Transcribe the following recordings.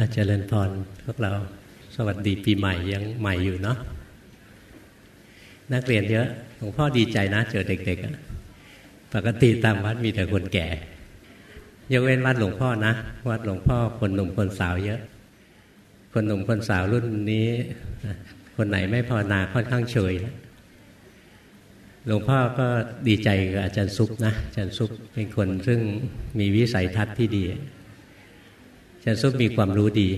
อาจารย์พรพวกเราสวัสดีปีใหม่ยังใหม่อยู่เนาะนักเรียนเยอะหลวงพ่อดีใจนะ เจอเด็กๆปกติตามวัดมีแต่คนแก่ยกเว้นวัดหลวงพ่อนะวัดหลวงพ่อคนหนุ่มคนสาวเยอะ คนหนุ่มคนสาวรุ่นนี้ คนไหนไม่ภาวนาค่อนข้างเฉยหลวงพ่อก็ดีใจกับอาจารย์ซุปนะอาจารย์ซุปเป็นคนซึ่งมีวิสัยทัศน์ที่ดี อาจารย์ซุปมีความรู้ดี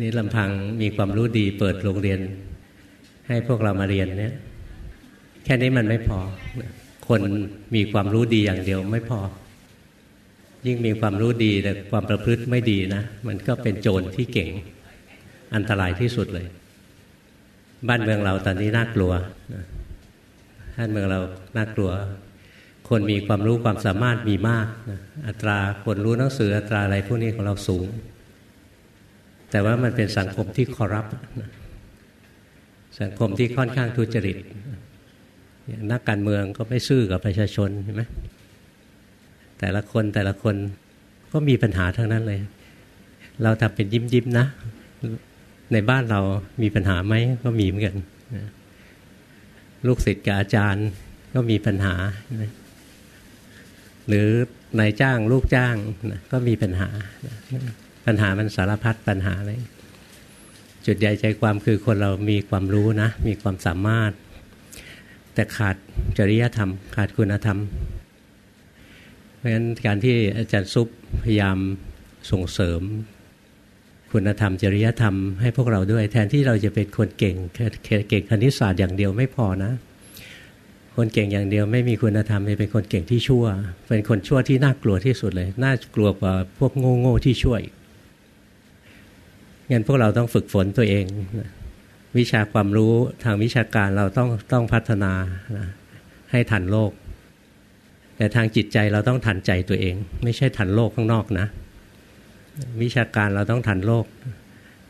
นี่ลำพังมีความรู้ดี เปิดโรงเรียน ให้พวกเรามาเรียนเนี่ยแค่นี้มันไม่พอ คนมีความรู้ดีอย่างเดียวไม่พอ ยิ่งมีความรู้ดีแต่ความประพฤติไม่ดีนะ มันก็เป็นโจรที่เก่ง อันตรายที่สุดเลย บ้านเมืองเราตอนนี้น่ากลัวบ้านเมืองเราน่ากลัว คนมีความรู้ความสามารถมีมากอัตราคนรู้หนังสืออัตราอะไรพวกนี้ของเราสูง แต่ว่ามันเป็นสังคมที่คอรัปสังคมที่ค่อนข้างทุจริต นักการเมืองก็ไม่ซื่อกับประชาชนเห็นไหมแต่ละคนแต่ละคนก็มีปัญหาทั้งนั้นเลย เราทำเป็นยิ้มยิ้มนะ ในบ้านเรามีปัญหาไหมก็มีเหมือนกัน ลูกศิษย์กับอาจารย์ก็มีปัญหาห หรือนายจ้างลูกจ้างก็มีปัญหา ปัญหามันสารพัดปัญหาเลย จุดใหญ่ใจความคือคนเรามีความรู้นะ มีความสามารถ แต่ขาดจริยธรรม ขาดคุณธรรม เพราะฉะนั้นการที่อาจารย์ซุปพยายามส่งเสริม คุณธรรมจริยธรรมให้พวกเราด้วย แทนที่เราจะเป็นคนเก่งเก่งคณิตศาสตร์อย่างเดียวไม่พอนะ คนเก่งอย่างเดียวไม่มีคุณธรรมจะเป็นคนเก่งที่ชั่ว เป็นคนชั่วที่น่ากลัวที่สุดเลย น่ากลัวกว่าพวกโง่โง่ที่ช่วยงั้นพวกเราต้องฝึกฝนตัวเอง วิชาความรู้ทางวิชาการเราต้องต้องพัฒนาให้ทันโลก แต่ทางจิตใจเราต้องทันใจตัวเอง ไม่ใช่ทันโลกข้างนอกนะ วิชาการเราต้องทันโลก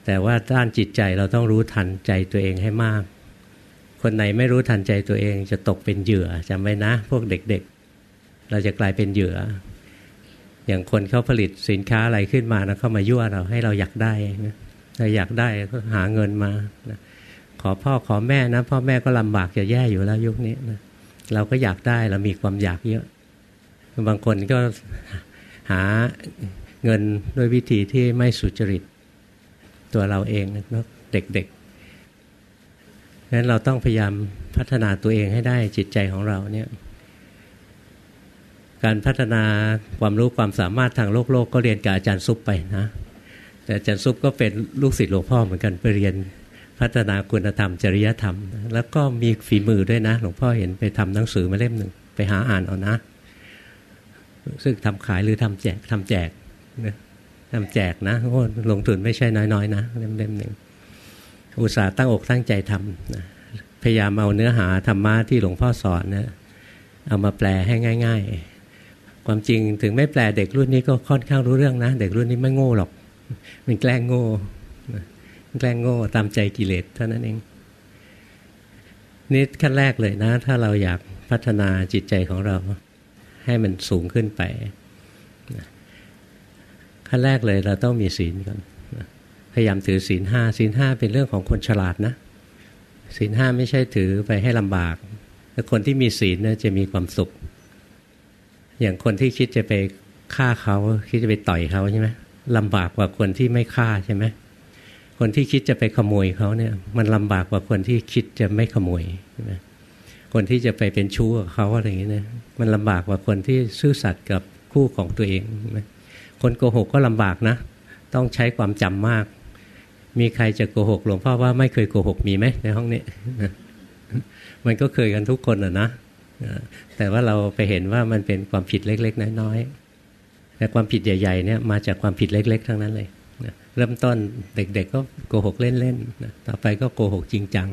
แต่ว่าด้านจิตใจเราต้องรู้ทันใจตัวเองให้มาก คนไหนไม่รู้ทันใจตัวเองจะตกเป็นเหยื่อจำไว้นะ พวกเด็กๆ เราจะกลายเป็นเหยื่อ อย่างคนเขาผลิตสินค้าอะไรขึ้นมานะเข้ามายั่วเราให้เราอยากได้นะถ้าอยากได้ก็หาเงินมานะขอพ่อขอแม่นะพ่อแม่ก็ลำบากจะแย่อยู่แล้วยุคนี้นะเราก็อยากได้เรามีความอยากเยอะ บางคนก็หาเงินด้วยวิธีที่ไม่สุจริต ตัวเราเองนะเด็ก ๆนั้นเราต้องพยายามพัฒนาตัวเองให้ได้จิตใจของเราเนี่ยการพัฒนาความรู้ความสามารถทางโลกโลกก็เรียนกับอาจารย์ซุปไปนะแต่อาจารย์ซุปก็เป็นลูกศิษย์หลวงพ่อเหมือนกันไปเรียนพัฒนาคุณธรรม จริยธรรม แล้วก็มีฝีมือด้วยนะ หลวงพ่อเห็นไปทำหนังสือมาเล่มหนึ่งไปหาอ่านเอานะ ซึ่งทำขายหรือทำแจกทำแจกทำแจกนะโอ้ลงทุนไม่ใช่น้อยๆนะเล่มเล่มหนึ่ง อุตส่าห์ตั้งอกตั้งใจทำนะพยายามเอาเนื้อหาธรรมะที่หลวงพ่อสอนนะเอามาแปลให้ง่าย ๆ ความจริงถึงไม่แปลเด็กรุ่นนี้ก็ค่อนข้างรู้เรื่องนะ เด็กรุ่นนี้ไม่โง่หรอก มันแกล้งโง่แกล้งโง่ตามใจกิเลสเท่านั้นเองนี่ขั้นแรกเลยนะ ถ้าเราอยากพัฒนาจิตใจของเรา ให้มันสูงขึ้นไปขั้นแรกเลยเราต้องมีศีลก่อน พยายามถือศีลห้าศีลห้าเป็นเรื่องของคนฉลาดนะศีลห้าไม่ใช่ถือไปให้ลำบากแต่คนที่มีศีลเนี่ยจะมีความสุข อย่างคนที่คิดจะไปฆ่าเขาคิดจะไปต่อยเขาใช่ไหมลำบากกว่าคนที่ไม่ฆ่าใช่ไหมคนที่คิดจะไปขโมยเขาเนี่ย มันลำบากกว่าคนที่คิดจะไม่ขโมยใช่ไหมคนที่จะไปเป็นชู้กับเขาอะไรอย่างเงี้ยมันลำบากกว่าคนที่ซื่อสัตย์กับคู่ของตัวเองใช่ไหมคนโกหกก็ลำบากนะ ต้องใช้ความจำมาก มีใครจะโกหกหลวงพ่อว่าไม่เคยโกหกมีไหมในห้องนี้ มันก็เคยกันทุกคนอะนะแต่ว่าเราไปเห็นว่ามันเป็นความผิดเล็ก ๆ น้อยๆแต่ความผิดใหญ่ ๆ เนี่ยมาจากความผิดเล็ก ๆ ทั้งนั้นเลยเริ่มต้นเด็ก ๆ ก็โกหกเล่นๆต่อไปก็โกหกจริงจัง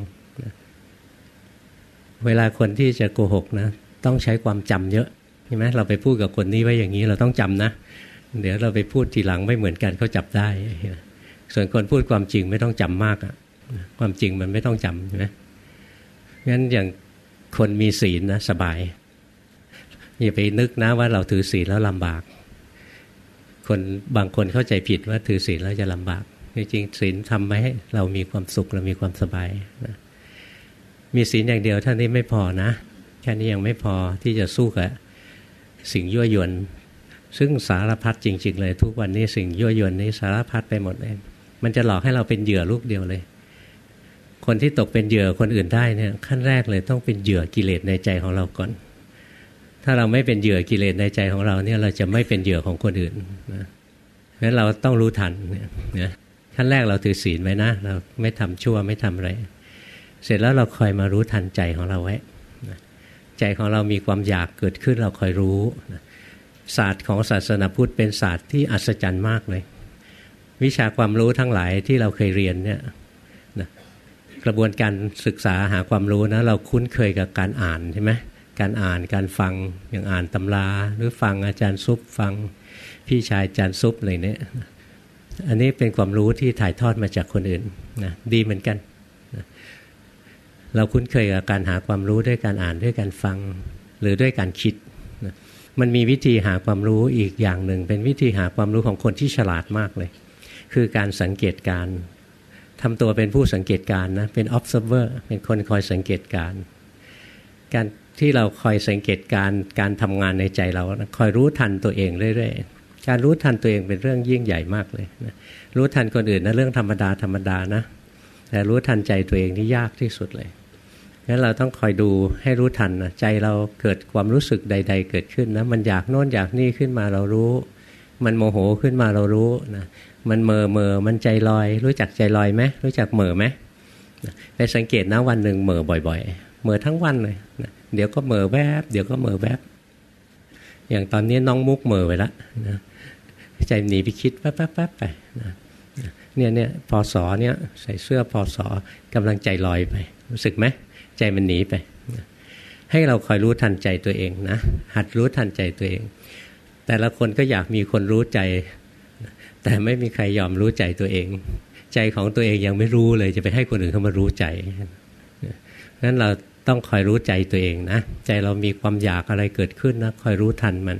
เวลาคนที่จะโกหกนะ ต้องใช้ความจำเยอะใช่ไหมเราไปพูดกับคนนี้ไว้อย่างนี้เราต้องจำนะ เดี๋ยวเราไปพูดทีหลังไม่เหมือนกันเขาจับได้ ส่วนคนพูดความจริงไม่ต้องจำมากอะความจริงมันไม่ต้องจำใช่ไหมงั้นอย่างคนมีศีลนะสบาย อย่าไปนึกนะว่าเราถือศีลแล้วลำบาก คนบางคนเข้าใจผิดว่าถือศีลแล้วจะลำบากจริงๆศีลทำให้เรามีความสุขเรามีความสบายนะมีศีลอย่างเดียวท่านี้ไม่พอนะ แค่นี้ยังไม่พอที่จะสู้กับสิ่งยั่วยวนซึ่งสารพัดจริง ๆ เลย ทุกวันนี้สิ่งยั่วยวนนี้สารพัดไปหมดเลย มันจะหลอกให้เราเป็นเหยื่อลูกเดียวเลย คนที่ตกเป็นเหยื่อคนอื่นได้เนี่ยขั้นแรกเลยต้องเป็นเหยื่อกิเลสในใจของเราก่อน ถ้าเราไม่เป็นเหยื่อกิเลสในใจของเราเนี่ยเราจะไม่เป็นเหยื่อของคนอื่นนะงั้นเราต้องรู้ทันเนี่ยขั้นแรกเราถือศีลไว้นะ เราไม่ทำชั่วไม่ทำอะไร เสร็จแล้วเราคอยมารู้ทันใจของเราไว้ใจของเรามีความอยากเกิดขึ้นเราคอยรู้ ศาสตร์ของศาสนาพุทธเป็นศาสตร์ที่อัศจรรย์มากเลย วิชาความรู้ทั้งหลายที่เราเคยเรียนเนี่ยนะกระบวนการศึกษาหาความรู้นะเราคุ้นเคยกับการอ่านใช่ไหมการอ่านการฟังอย่างอ่านตำรา หรือฟังอาจารย์ซุปฟังพี่ชายอาจารย์ซุปอะไรเนี่ยอันนี้เป็นความรู้ที่ถ่ายทอดมาจากคนอื่นนะดีเหมือนกันนะเราคุ้นเคยกับการหาความรู้ด้วยการอ่านด้วยการฟังหรือด้วยการคิดนะมันมีวิธีหาความรู้อีกอย่างหนึ่ง เป็นวิธีหาความรู้ของคนที่ฉลาดมากเลย คือการสังเกตการทำตัวเป็นผู้สังเกตการนะเป็น observer เป็นคนคอยสังเกตการการที่เราคอยสังเกตการการทำงานในใจเราคอยรู้ทันตัวเองเรื่อยๆการรู้ทันตัวเองเป็นเรื่องยิ่งใหญ่มากเลยนะรู้ทันคนอื่นนะเรื่องธรรมดาธรรมดานะแต่รู้ทันใจตัวเองนี่ยากที่สุดเลยงั้นเราต้องคอยดูให้รู้ทันนะใจเราเกิดความรู้สึกใด ๆ เกิดขึ้นนะมันอยากโน่นอยากนี่ขึ้นมาเรารู้ มันโมโหขึ้นมาเรารู้นะ มันเมอเมอมันใจลอย รู้จักใจลอยไหมรู้จักเมอไหมไปสังเกตนะวันหนึ่งเมอบ่อย ๆ เมอทั้งวันเลยเดี๋ยวก็เมอแวบ เดี๋ยวก็เมอแวบ อย่างตอนนี้น้องมุกเมอไปแล้วนะใจหนีไปคิดแป๊บๆไปนะเนี่ยเนี่ยพอสอเนี่ยใส่เสื้อพอสอกำลังใจลอยไป รู้สึกไหมใจมันหนีไปให้เราคอยรู้ทันใจตัวเองนะหัดรู้ทันใจตัวเอง แต่ละคนก็อยากมีคนรู้ใจ แต่ไม่มีใครยอมรู้ใจตัวเอง ใจของตัวเองยังไม่รู้เลยจะไปให้คนอื่นเข้ามารู้ใจนั้นเราต้องคอยรู้ใจตัวเองนะใจเรามีความอยากอะไรเกิดขึ้นนะคอยรู้ทันมัน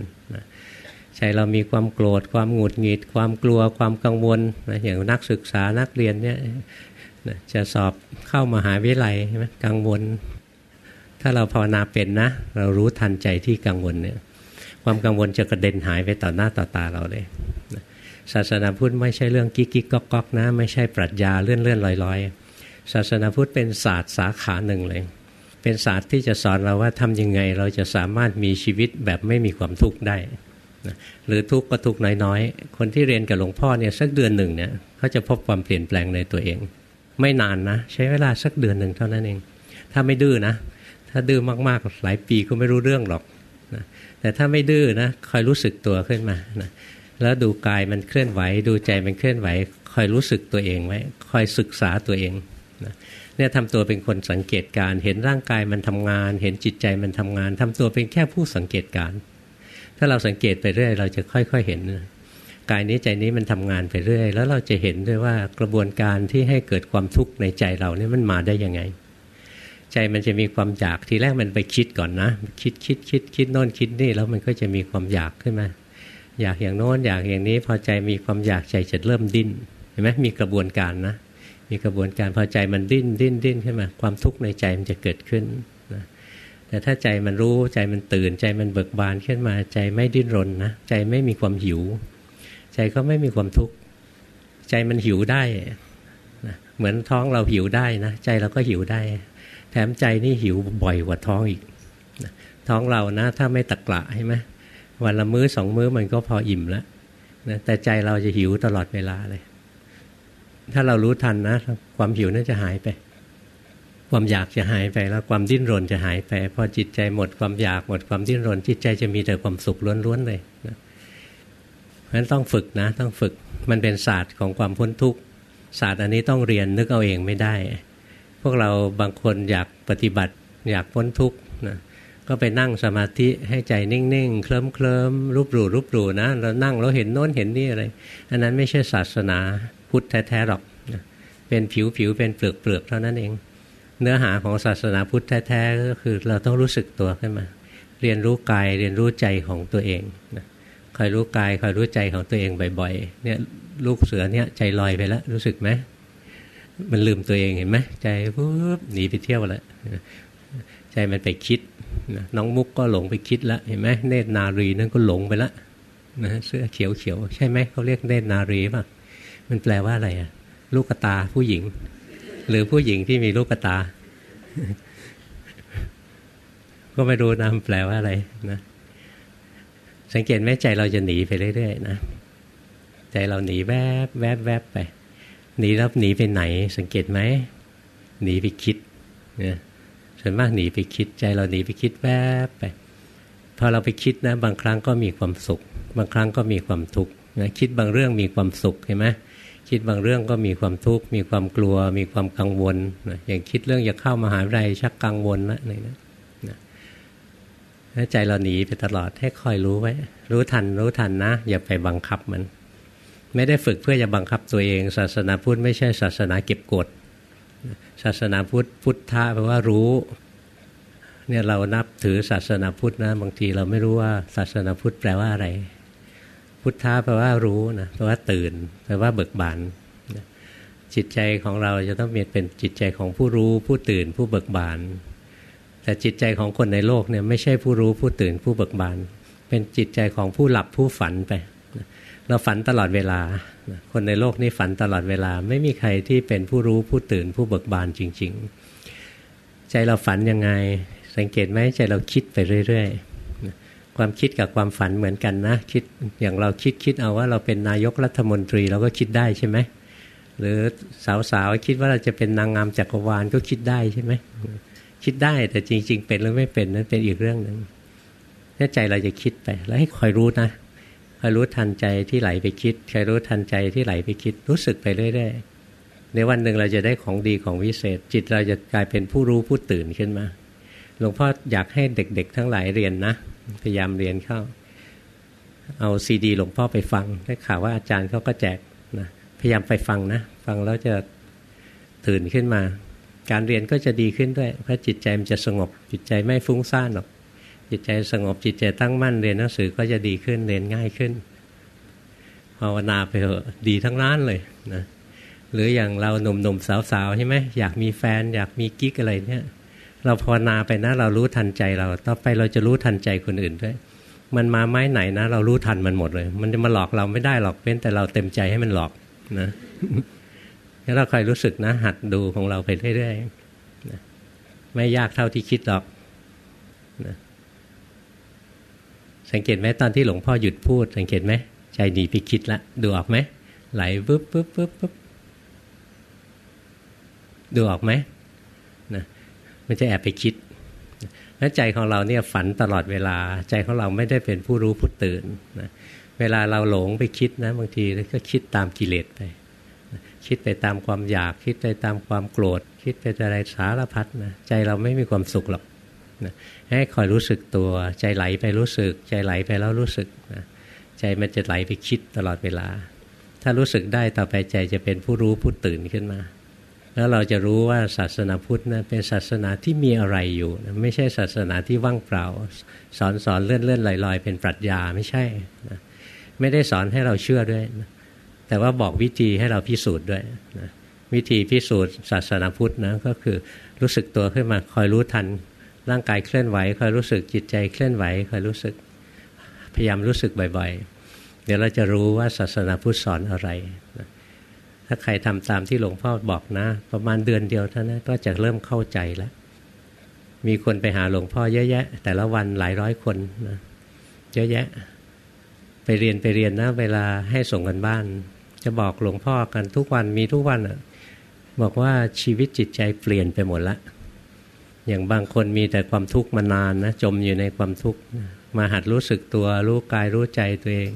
ใจเรามีความโกรธ ความหงุดหงิด ความกลัว ความกังวลนะอย่างนักศึกษานักเรียนเนี่ยจะสอบเข้ามาหาวิทยาลัยใช่ไหมกังวล ถ้าเราภาวนาเป็นนะ เรารู้ทันใจที่กังวลเนี่ยความกังวลจะกระเด็นหายไปต่อหน้าต่อตาเราเลย ศาสนาพุทธไม่ใช่เรื่องกิ๊กกิ๊กก๊อกก๊อกนะ ไม่ใช่ปรัชญาเลื่อนเลื่อนลอยลอยศาสนาพุทธเป็นศาสตร์สาขาหนึ่งเลย เป็นศาสตร์ที่จะสอนเราว่าทำยังไงเราจะสามารถมีชีวิตแบบไม่มีความทุกข์ได้หรือทุกข์ก็ทุกข์น้อยๆ คนที่เรียนกับหลวงพ่อเนี่ยสักเดือนหนึ่งเนี่ยเขาจะพบความเปลี่ยนแปลงในตัวเอง ไม่นานนะ ใช้เวลาสักเดือนหนึ่งเท่านั้นเอง ถ้าไม่ดื้อนะ ถ้าดื้อมากๆหลายปีก็ไม่รู้เรื่องหรอกนะแต่ถ้าไม่ดื้อนะคอยรู้สึกตัวขึ้นมานะ แล้วดูกายมันเคลื่อนไหว ดูใจมันเคลื่อนไหว คอยรู้สึกตัวเองไว้ คอยศึกษาตัวเองนะเนี่ยทำตัวเป็นคนสังเกตการ เห็นร่างกายมันทำงาน เห็นจิตใจมันทำงานทำตัวเป็นแค่ผู้สังเกตการ ถ้าเราสังเกตไปเรื่อย เราจะค่อย ๆเห็นนะกายนี้ใจนี้มันทำงานไปเรื่อย แล้วเราจะเห็นด้วยว่ากระบวนการที่ให้เกิดความทุกข์ในใจเราเนี่ยมันมาได้ยังไง ใจมันจะมีความอยากทีแรกมันไปคิดก่อนนะ คิดคิดคิดคิดโน่นคิดนี่แล้วมันก็จะมีความอยากขึ้นมา อยากอย่างโน้นอยากอย่างนี้ พอใจมีความอยากใจจะเริ่มดิ้นเห็นไหมมีกระบวนการนะ มีกระบวนการพอใจมันดิ้นดิ้นดิ้นขึ้นมา ความทุกข์ในใจมันจะเกิดขึ้นนะแต่ถ้าใจมันรู้ใจมันตื่น ใจมันเบิกบานขึ้นมา ใจไม่ดิ้นรนนะใจไม่มีความหิว ใจก็ไม่มีความทุกข์ใจมันหิวได้นะเหมือนท้องเราหิวได้นะใจเราก็หิวได้ แถมใจนี่หิวบ่อยกว่าท้องอีกนะท้องเรานะ ถ้าไม่ตะกละใช่ไหม วันละมื้อสองมื้อมันก็พออิ่มแล้วนะแต่ใจเราจะหิวตลอดเวลาเลย ถ้าเรารู้ทันนะ ความหิวนั่นจะหายไป ความอยากจะหายไปแล้วความดิ้นรนจะหายไป พอจิตใจหมดความอยากหมดความดิ้นรน จิตใจจะมีแต่ความสุขล้วนๆเลยนะราะฉะนั้นต้องฝึกนะ ต้องฝึกมันเป็นศาสตร์ของความพ้นทุกข์ศาสตร์อันนี้ต้องเรียนนึกเอาเองไม่ได้ พวกเราบางคนอยากปฏิบัติอยากพ้นทุกข์นะ ก็ไปนั่งสมาธิให้ใจนิ่งๆ เคลิ้มเคลิมรูปรูรูปรูนะเรานั่งเราเห็นโน้นเห็นนี่อะไร อันนั้นไม่ใช่ศาสนาพุทธแท้ๆหรอก เป็นผิวผิวเป็นเปลือกเปลือกเท่านั้นเอง เนื้อหาของศาสนาพุทธแท้ๆก็คือเราต้องรู้สึกตัวขึ้นมา เรียนรู้กายเรียนรู้ใจของตัวเองนะคอยรู้กายคอยรู้ใจของตัวเองบ่อยๆ เนี่ยลูกเสือเนี่ยใจลอยไปแล้วรู้สึกไหมมันลืมตัวเองเห็นไหมใจปุ๊บหนีไปเที่ยวแล้วใจมันไปคิด น้องมุกก็หลงไปคิดแล้วเห็นไหมเนตรนารีนั่นก็หลงไปล้วนะเสื้อเขียวเขียวใช่ไหมเขาเรียกเนตรนารีป่ะมันแปลว่าอะไรอะลูกตาผู้หญิง หรือผู้หญิงที่มีลูกตา ก็ไม่รู้นะแปลว่าอะไรนะสังเกตไหมใจเราจะหนีไปเรื่อยๆนะใจเราหนีแวบแวบแวบไปหนีแล้วหนีไปไหน สังเกตไหมหนีไปคิดเนี่ย ส่วนมากหนีไปคิดใจเราหนีไปคิดแวบไปพอเราไปคิดนะ บางครั้งก็มีความสุข บางครั้งก็มีความทุกข์นะคิดบางเรื่องมีความสุขเห็นไหมคิดบางเรื่องก็มีความทุกข์มีความกลัว มีความกังวลนะอย่างคิดเรื่องจะเข้ามาหาวิทยาลัยชักกังวลละอะไรนะใจเราหนีไปตลอดให้คอยรู้ไว้ รู้ทันรู้ทันนะ อย่าไปบังคับมัน ไม่ได้ฝึกเพื่อจะบังคับตัวเอง ศาสนาพุทธไม่ใช่ศาสนาเก็บกด ศาสนาพุทธพุทธะแปลว่ารู้เนี่ยเรานับถือศาสนาพุทธนะบางทีเราไม่รู้ว่าศาสนาพุทธแปลว่าอะไร พุทธะแปลว่ารู้นะแปลว่าตื่น แปลว่าเบิกบานจิตใจของเราจะต้องเป็นจิตใจของผู้รู้ผู้ตื่นผู้เบิกบาน แต่จิตใจของคนในโลกเนี่ยไม่ใช่ผู้รู้ผู้ตื่นผู้เบิกบาน เป็นจิตใจของผู้หลับผู้ฝันไป เราฝันตลอดเวลา คนในโลกนี้ฝันตลอดเวลา ไม่มีใครที่เป็นผู้รู้ผู้ตื่นผู้เบิกบานจริง ๆ ใจเราฝันยังไง สังเกตไหมใจเราคิดไปเรื่อยๆ ความคิดกับความฝันเหมือนกันนะ คิดอย่างเราคิดคิดเอาว่าเราเป็นนายกรัฐมนตรีเราก็คิดได้ใช่ไหมหรือสาวๆคิดว่าเราจะเป็นนางงามจักรวาลก็คิดได้ใช่ไหมคิดได้แต่จริง ๆ เป็นหรือไม่เป็นนั้นเป็นอีกเรื่องหนึ่งถ้าใจเราจะคิดไป แล้วให้คอยรู้นะ คอยรู้ทันใจที่ไหลไปคิดคอยรู้ทันใจที่ไหลไปคิดรู้สึกไปเรื่อยๆในวันหนึ่งเราจะได้ของดีของวิเศษ จิตเราจะกลายเป็นผู้รู้ผู้ตื่นขึ้นมาหลวงพ่ออยากให้เด็ก ๆ ทั้งหลายเรียนนะพยายามเรียนเข้า เอาซีดีหลวงพ่อไปฟังได้ข่าวว่าอาจารย์เขาก็แจกนะพยายามไปฟังนะ ฟังแล้วจะตื่นขึ้นมา การเรียนก็จะดีขึ้นด้วยเพราะจิตใจมันจะสงบ จิตใจไม่ฟุ้งซ่านหรอก จิตใจสงบจิตใจตั้งมั่นเรียนหนังสือก็จะดีขึ้นเรียนง่ายขึ้นภาวนาไปเถอะดีทั้งร้านเลยนะหรืออย่างเราหนุ่มๆสาวๆใช่ไหมอยากมีแฟน อยากมีกิ๊กอะไรเนี่ยเราภาวนาไปนะเรารู้ทันใจเรา ต่อไปเราจะรู้ทันใจคนอื่นด้วย มันมาไม้ไหนนะ เรารู้ทันมันหมดเลย มันจะมาหลอกเราไม่ได้หรอกเป็นแต่เราเต็มใจให้มันหลอกนะแล้วเราคอยรู้สึกนะ หัดดูของเราไปเรื่อยๆไม่ยากเท่าที่คิดหรอกนะ สังเกตไหมตอนที่หลวงพ่อหยุดพูด สังเกตไหมใจหนีไปคิดละดูออกไหมไหลปุ๊บปุ๊บปุ๊บปุ๊บดูออกไหมนะมันจะแอบไปคิดแล้วใจของเราเนี่ยฝันตลอดเวลา ใจของเราไม่ได้เป็นผู้รู้ผู้ตื่นนะเวลาเราหลงไปคิดนะบางทีก็คิดตามกิเลสไปคิดไปตามความอยาก คิดไปตามความโกรธ คิดไปอะไรสารพัดนะใจเราไม่มีความสุขหรอก นะให้คอยรู้สึกตัว ใจไหลไปรู้สึก ใจไหลไปแล้วรู้สึกนะใจมันจะไหลไปคิดตลอดเวลา ถ้ารู้สึกได้ต่อไปใจจะเป็นผู้รู้ผู้ตื่นขึ้นมา แล้วเราจะรู้ว่าศาสนาพุทธนะเป็นศาสนาที่มีอะไรอยู่นะไม่ใช่ศาสนาที่ว่างเปล่า สอนสอนเลื่อนเลื่อนลอยลอยเป็นปรัชญาไม่ใช่นะไม่ได้สอนให้เราเชื่อด้วยนะแต่ว่าบอกวิธีให้เราพิสูจน์ด้วยนะวิธีพิสูจน์ศาสนาพุทธนะก็คือรู้สึกตัวขึ้นมาคอยรู้ทัน ร่างกายเคลื่อนไหวคอยรู้สึกจิตใจเคลื่อนไหวคอยรู้สึก พยายามรู้สึกบ่อยๆ เดี๋ยวเราจะรู้ว่าศาสนาพุทธสอนอะไร ถ้าใครทำตามที่หลวงพ่อบอกนะ ประมาณเดือนเดียวเท่านั้นก็จะเริ่มเข้าใจแล้ว มีคนไปหาหลวงพ่อเยอะแยะ แต่ละวันหลายร้อยคนนะเยอะแยะ ไปเรียนไปเรียนนะ เวลาให้ส่งกันบ้าน จะบอกหลวงพ่อกันทุกวันมีทุกวันอะบอกว่าชีวิตจิตใจเปลี่ยนไปหมดละ อย่างบางคนมีแต่ความทุกข์มานานนะจมอยู่ในความทุกข์มาหัดรู้สึกตัว รู้กายรู้ใจตัวเอง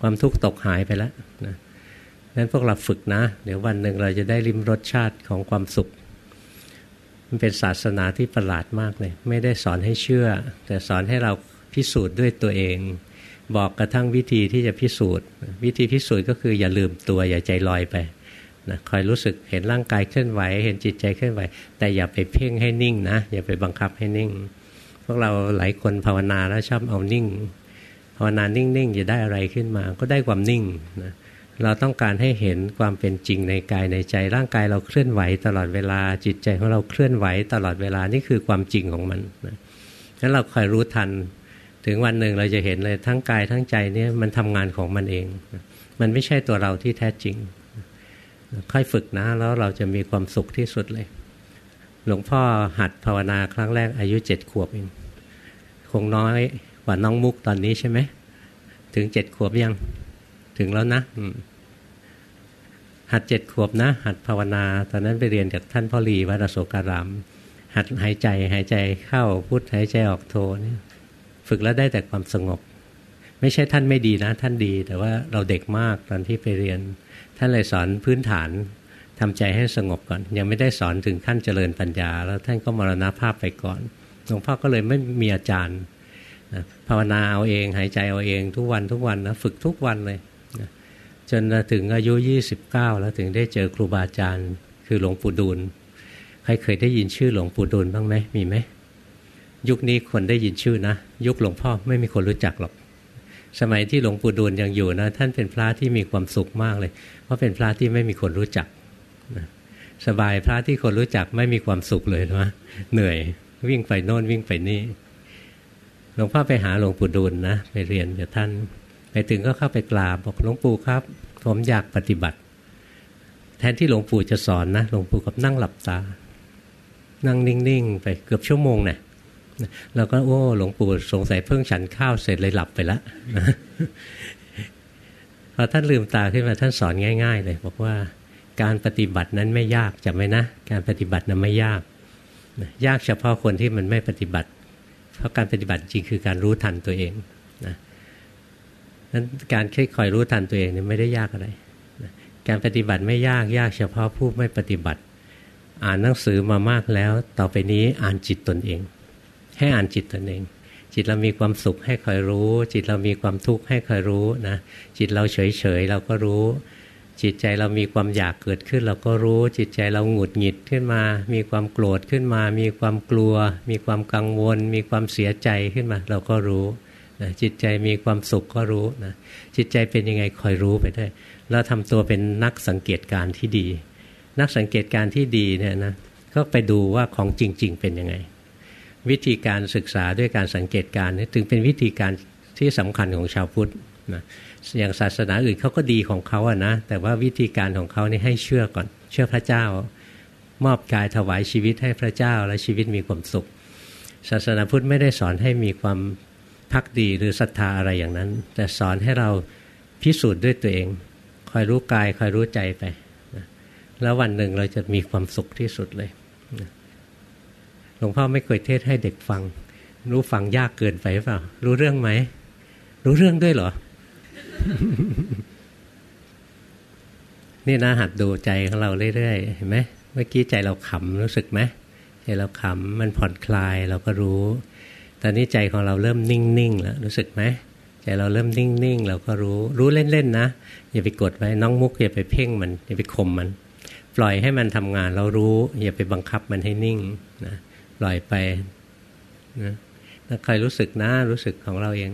ความทุกข์ตกหายไปแล้วนะนั้นพวกเราฝึกนะ เดี๋ยววันหนึ่งเราจะได้ริมรสชาติของความสุข มันเป็นศาสนาที่ประหลาดมากเลย ไม่ได้สอนให้เชื่อ แต่สอนให้เราพิสูจน์ด้วยตัวเอง บอกกระทั่งวิธีที่จะพิสูจน์ วิธีพิสูจน์ก็คืออย่าลืมตัวอย่าใจลอยไป นะคอยรู้สึกเห็นร่างกายเคลื่อนไหว เห็นจิตใจเคลื่อนไหว แต่อย่าไปเพ่งให้นิ่งนะอย่าไปบังคับให้นิ่ง พวกเราหลายคนภาวนาแล้วชอบเอานิ่ง ภาวนานิ่งๆจะได้อะไรขึ้นมา ก็ได้ความนิ่งนะเราต้องการให้เห็นความเป็นจริงในกายในใจ ร่างกายเราเคลื่อนไหวตลอดเวลาจิตใจของเราเคลื่อนไหวตลอดเวลานี่คือความจริงของมันนะงั้นเราคอยรู้ทัน ถึงวันหนึ่งเราจะเห็นเลยทั้งกายทั้งใจเนี่ยมันทำงานของมันเอง มันไม่ใช่ตัวเราที่แท้จริง ค่อยฝึกนะ แล้วเราจะมีความสุขที่สุดเลย หลวงพ่อหัดภาวนาครั้งแรกอายุเจ็ดขวบเองคงน้อยกว่าน้องมุกตอนนี้ใช่ไหมถึงเจ็ดขวบยัง ถึงแล้วนะหัดเจ็ดขวบนะ หัดภาวนา ตอนนั้นไปเรียนจากท่านพ่อรีวัดอโศการาม หัดหายใจหายใจเข้าพุทหายใจออกโทนี่ฝึกแล้วได้แต่ความสงบ ไม่ใช่ท่านไม่ดีนะ ท่านดี แต่ว่าเราเด็กมากตอนที่ไปเรียน ท่านเลยสอนพื้นฐานทำใจให้สงบก่อน ยังไม่ได้สอนถึงขั้นเจริญปัญญา แล้วท่านก็มรณภาพไปก่อนหลวงพ่อก็เลยไม่มีอาจารย์ภาวนาเอาเองหายใจเอาเองทุกวันทุกวันนะฝึกทุกวันเลยจนถึงอายุ 29 แล้วถึงได้เจอครูบาอาจารย์ คือหลวงปู่ดูลใครเคยได้ยินชื่อหลวงปู่ดูลบ้างไหมมีไหมยุคนี้คนได้ยินชื่อนะ ยุคหลวงพ่อไม่มีคนรู้จักหรอก สมัยที่หลวงปู่ดูลยังอยู่นะท่านเป็นพระที่มีความสุขมากเลย เพราะเป็นพระที่ไม่มีคนรู้จักสบายพระที่คนรู้จักไม่มีความสุขเลยนะเหนื่อยวิ่งไปโน่นวิ่งไปนี่หลวงพ่อไปหาหลวงปู่ดูลนะไปเรียนกับท่าน ไปถึงก็เข้าไปกราบบอกหลวงปู่ครับ ผมอยากปฏิบัติ แทนที่หลวงปู่จะสอนนะหลวงปู่กับนั่งหลับตา นั่งนิ่งๆ ไปเกือบชั่วโมงเนะี่ย แล้วก็โอ้หลวงปู่สงสัยเพิ่งฉันข้าวเสร็จเลยหลับไปแล้วพอท่านลืมตาขึ้นมาท่านสอนง่าย ๆ เลย บอกว่าการปฏิบัตินั้นไม่ยากจำไว้นะ การปฏิบัตินั้นไม่ยาก ยากเฉพาะคนที่มันไม่ปฏิบัติ เพราะการปฏิบัติจริงคือการรู้ทันตัวเองนะนั้นการค่คอยรู้ทันตัวเองเนี่ยไม่ได้ยากอะไรการปฏิบัติไม่ยากยากเฉพาะผู้ไม่ปฏิบัติ อ่านหนังสือมามากแล้ว ต่อไปนี้อ่านจิตตนเอง ให้อ่านจิตตนเอง จิตเรามีความสุขให้คอยรู้ จิตเรามีความทุกข์ให้คอยรู้นะจิตเราเฉยเฉยเราก็รู้ จิตใจเรามีความอยากเกิดขึ้น เราก็รู้ จิตใจเราหงุดหงิดขึ้นมา มีความโกรธขึ้นมา มีความกลัว มีความกังวล มีความเสียใจขึ้นมา เราก็รู้นะจิตใจมีความสุขก็รู้นะจิตใจเป็นยังไงคอยรู้ไปด้วยเราทำตัวเป็นนักสังเกตการที่ดี นักสังเกตการที่ดีเนี่ยนะก็ไปดูว่าของจริง ๆ เป็นยังไง วิธีการศึกษาด้วยการสังเกตการนี่ถึงเป็นวิธีการที่สำคัญของชาวพุทธนะอย่างศาสนาอื่นเขาก็ดีของเขาอะนะแต่ว่าวิธีการของเขานี่ให้เชื่อก่อนเชื่อพระเจ้า มอบกายถวายชีวิตให้พระเจ้าและชีวิตมีความสุข ศาสนาพุทธไม่ได้สอนให้มีความพักดีหรือศรัทธาอะไรอย่างนั้น แต่สอนให้เราพิสูจน์ด้วยตัวเอง คอยรู้กายคอยรู้ใจไป แล้ววันหนึ่งเราจะมีความสุขที่สุดเลย หลวงพ่อไม่เคยเทศให้เด็กฟัง รู้ฟังยากเกินไปเปล่า รู้เรื่องไหม รู้เรื่องด้วยเหรอ นี่นะหัดดูใจของเราเรื่อยๆเห็นไหมเมื่อกี้ใจเราขำรู้สึกไหมใจเราขำมันผ่อนคลายเราก็รู้ ตอนนี้ใจของเราเริ่มนิ่งๆแล้วรู้สึกไหมใจเราเริ่มนิ่งๆเราก็รู้ รู้เล่นๆนะอย่าไปกดไว้น้องมุกอย่าไปเพ่งมันอย่าไปข่มมัน ปล่อยให้มันทำงานเรารู้ อย่าไปบังคับมันให้นิ่งนะ ปล่อยไปนะถ้าใครรู้สึกนะ รู้สึกของเราเอง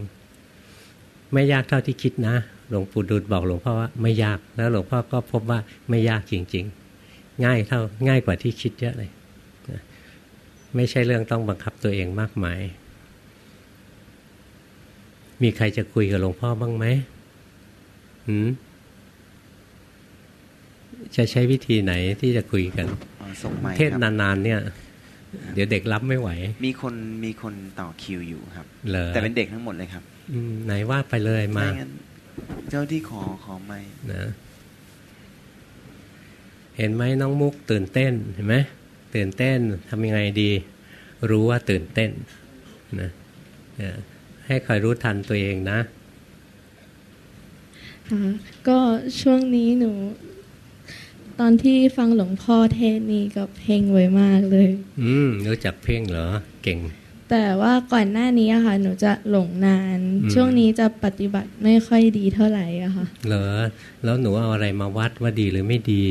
ไม่ยากเท่าที่คิดนะหลวงปู่ดูลบอกหลวงพ่อว่าไม่ยากแล้วหลวงพ่อก็พบว่าไม่ยากจริง ๆ ง่ายเท่าง่ายกว่าที่คิดเยอะเลยไม่ใช่เรื่องต้องบังคับตัวเองมากมาย มีใครจะคุยกับหลวงพ่อบ้างไหมหืมจะใช้วิธีไหนที่จะคุยกัน เทศนานๆเนี่ย เดี๋ยวเด็กรับไม่ไหว มีคนมีคนต่อคิวอยู่ครับแต่เป็นเด็กทั้งหมดเลยครับไหนว่าไปเลยมาเจ้าที่ขอขอไม่นะเห็นไหมน้องมุกตื่นเต้นเห็นไหมตื่นเต้นทำยังไงดี รู้ว่าตื่นเต้นนะให้คอยรู้ทันตัวเองนะก็ช่วงนี้หนู ตอนที่ฟังหลวงพ่อเทศนี่ก็เพ่งไว้มากเลย อืมรู้จักเพ่งเหรอ เก่ง แต่ว่าก่อนหน้านี้อะค่ะ หนูจะหลงนาน ช่วงนี้จะปฏิบัติไม่ค่อยดีเท่าไหร่อะค่ะ เหรอ แล้วหนูเอาอะไรมาวัดว่าดีหรือไม่ดี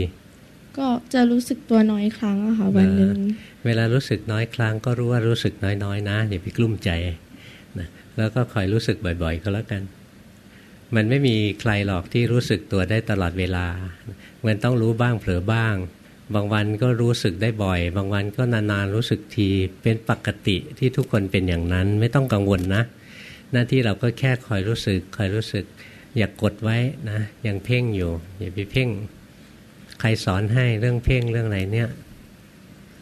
ก็จะรู้สึกตัวน้อยครั้งอะค่ะวันหนึ่งเวลารู้สึกน้อยครั้งก็รู้ว่ารู้สึกน้อยๆนะอย่าไปกลุ้มใจนะแล้วก็คอยรู้สึกบ่อย ๆ ก็แล้วกัน มันไม่มีใครหรอกที่รู้สึกตัวได้ตลอดเวลา มันต้องรู้บ้างเผลอบ้าง บางวันก็รู้สึกได้บ่อย บางวันก็นานๆรู้สึกทีเป็นปกติที่ทุกคนเป็นอย่างนั้นไม่ต้องกังวลนะ หน้าที่เราก็แค่คอยรู้สึกคอยรู้สึก อย่ากกดไว้นะยังเพ่งอยู่ อย่าไปเพ่ง ใครสอนให้เรื่องเพ่งเรื่องอะไรเนี่ย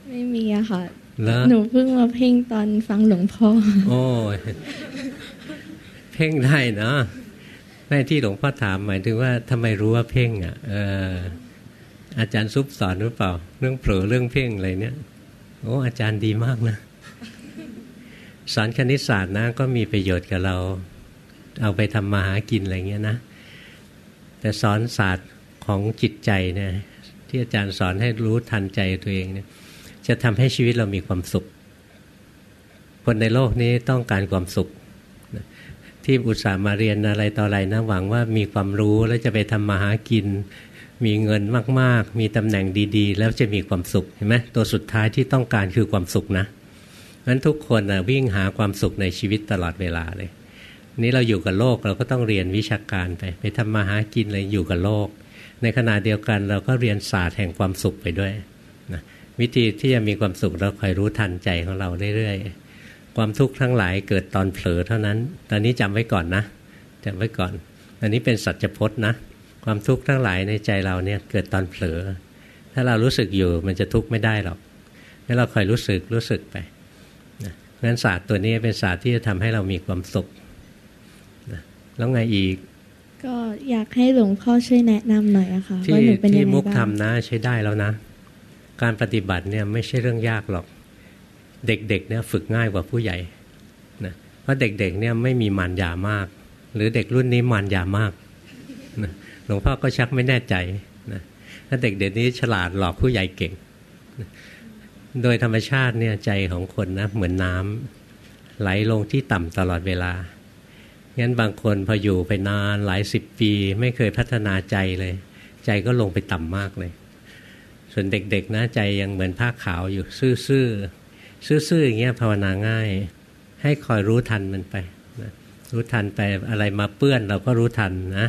ไม่มีอะค่ะหนูเพิ่งมาเพ่งตอนฟังหลวงพ่อ โอ้เพ่งได้นะ แม่ที่หลวงพ่อถามหมายถึงว่าทำไมรู้ว่าเพ่งอะเอออาจารย์ซุปสอนหรือเปล่า เรื่องเผลอเรื่องเพ่งอะไรเนี่ยโอ้อาจารย์ดีมากนะสอนคณิตศาสตร์นะ ก็มีประโยชน์กับเรา เอาไปทำมาหากินอะไรเงี้ยนะ แต่สอนศาสตร์ของจิตใจเนี่ยที่อาจารย์สอนให้รู้ทันใจตัวเองเนี่ย จะทำให้ชีวิตเรามีความสุข คนในโลกนี้ต้องการความสุข ที่อุตส่าห์มาเรียนอะไรต่ออะไรนะหวังว่ามีความรู้แล้วจะไปทำมาหากิน มีเงินมากๆ มีตำแหน่งดีๆ แล้วจะมีความสุขเห็นไหมตัวสุดท้ายที่ต้องการคือความสุขนะงั้นทุกคนนะวิ่งหาความสุขในชีวิตตลอดเวลาเลย นี้เราอยู่กับโลกเราก็ต้องเรียนวิชาการไป ไปทำมาหากินอะไรอยู่กับโลก ในขณะเดียวกันเราก็เรียนศาสตร์แห่งความสุขไปด้วยนะวิธีที่จะมีความสุขเราคอยรู้ทันใจของเราเรื่อยๆ ความทุกข์ทั้งหลายเกิดตอนเผลอเท่านั้น ตอนนี้จำไว้ก่อนนะจำไว้ก่อน อันนี้เป็นสัจพจน์นะ ความทุกข์ทั้งหลายในใจเราเนี่ยเกิดตอนเผลอ ถ้าเรารู้สึกอยู่มันจะทุกข์ไม่ได้หรอกให้เราคอยรู้สึกรู้สึกไปนะงั้นศาสตร์ตัวนี้เป็นศาสตร์ที่จะทำให้เรามีความสุขนะแล้วไงอีก ก็อยากให้หลวงพ่อช่วยแนะนำหน่อยอะค่ะว่าหนูเป็นยังไงบ้างที่มุกทำนะใช้ได้แล้วนะ การปฏิบัติเนี่ยไม่ใช่เรื่องยากหรอก เด็กๆเนี่ยฝึกง่ายกว่าผู้ใหญ่นะเพราะเด็กๆเนี่ยไม่มีมารยามาก หรือเด็กรุ่นนี้มารยามากนะหลวงพ่อก็ชักไม่แน่ใจนะถ้าเด็กเด็กนี้ฉลาดหลอกผู้ใหญ่เก่งนะโดยธรรมชาติเนี่ยใจของคนนะเหมือนน้ำไหลลงที่ต่ำตลอดเวลางั้นบางคนพออยู่ไปนานหลายสิบปี ไม่เคยพัฒนาใจเลย ใจก็ลงไปต่ำมากเลย ส่วนเด็กๆนะใจยังเหมือนผ้าขาวอยู่ซื่อ ซื่อๆอย่างเงี้ยภาวนาง่าย ให้คอยรู้ทันมันไปนะรู้ทันไปอะไรมาเปื้อนเราก็รู้ทันนะ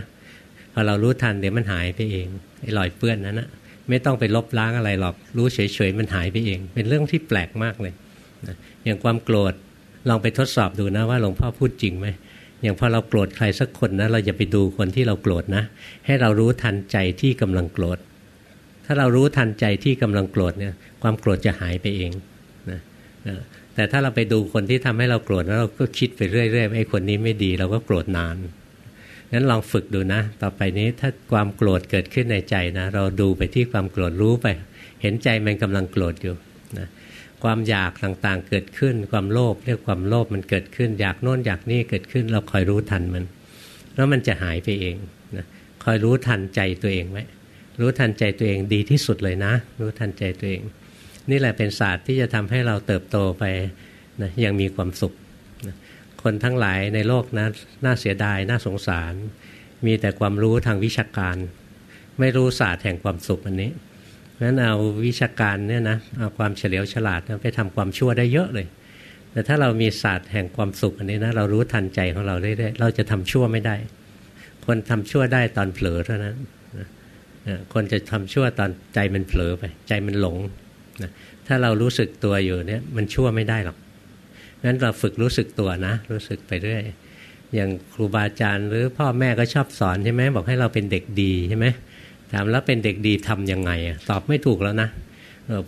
พอเรารู้ทันเดี๋ยวมันหายไปเองไอ้รอยเปื้อนนั้นนะไม่ต้องไปลบล้างอะไรหรอกรู้เฉยๆมันหายไปเอง เป็นเรื่องที่แปลกมากเลยนะอย่างความโกรธลองไปทดสอบดูนะว่าหลวงพ่อพูดจริงไหมอย่างพอเราโกรธใครสักคนนะเราจะไปดูคนที่เราโกรธนะ ให้เรารู้ทันใจที่กำลังโกรธ ถ้าเรารู้ทันใจที่กำลังโกรธเนี่ยความโกรธจะหายไปเอง แต่ถ้าเราไปดูคนที่ทำให้เราโกรธแล้วเราก็คิดไปเรื่อยๆไอ้คนนี้ไม่ดีเราก็โกรธนานงั้นลองฝึกดูนะ ต่อไปนี้ถ้าความโกรธเกิดขึ้นในใจนะ เราดูไปที่ความโกรธรู้ไป เห็นใจมันกำลังโกรธอยู่นะความอยากต่างๆเกิดขึ้น ความโลภเรียกความโลภมันเกิดขึ้น อยากโน่นอยากนี่เกิดขึ้น เราคอยรู้ทันมัน แล้วมันจะหายไปเองนะคอยรู้ทันใจตัวเองไว้รู้ทันใจตัวเองดีที่สุดเลยนะ รู้ทันใจตัวเอง นี่แหละเป็นศาสตร์ที่จะทำให้เราเติบโตไปนะยังมีความสุขนะคนทั้งหลายในโลกนะน่าเสียดายน่าสงสาร มีแต่ความรู้ทางวิชาการ ไม่รู้ศาสตร์แห่งความสุขอันนี้นั้นเอาวิชาการเนี่ยนะเอาความเฉลียวฉลาดไปทำความชั่วได้เยอะเลย แต่ถ้าเรามีศาสตร์แห่งความสุขอันนี้นะเรารู้ทันใจของเราได้เราจะทำชั่วไม่ได้ คนทำชั่วได้ตอนเผลอเท่านั้นคนจะทำชั่วตอนใจมันเผลอไป ใจมันหลง นะถ้าเรารู้สึกตัวอยู่เนี่ยมันชั่วไม่ได้หรอกงั้นเราฝึกรู้สึกตัวนะ รู้สึกไปเรื่อยอย่างครูบาอาจารย์หรือพ่อแม่ก็ชอบสอนใช่ไหมบอกให้เราเป็นเด็กดีใช่ไหมถามแล้วเป็นเด็กดีทํำยังไงตอบไม่ถูกแล้วนะ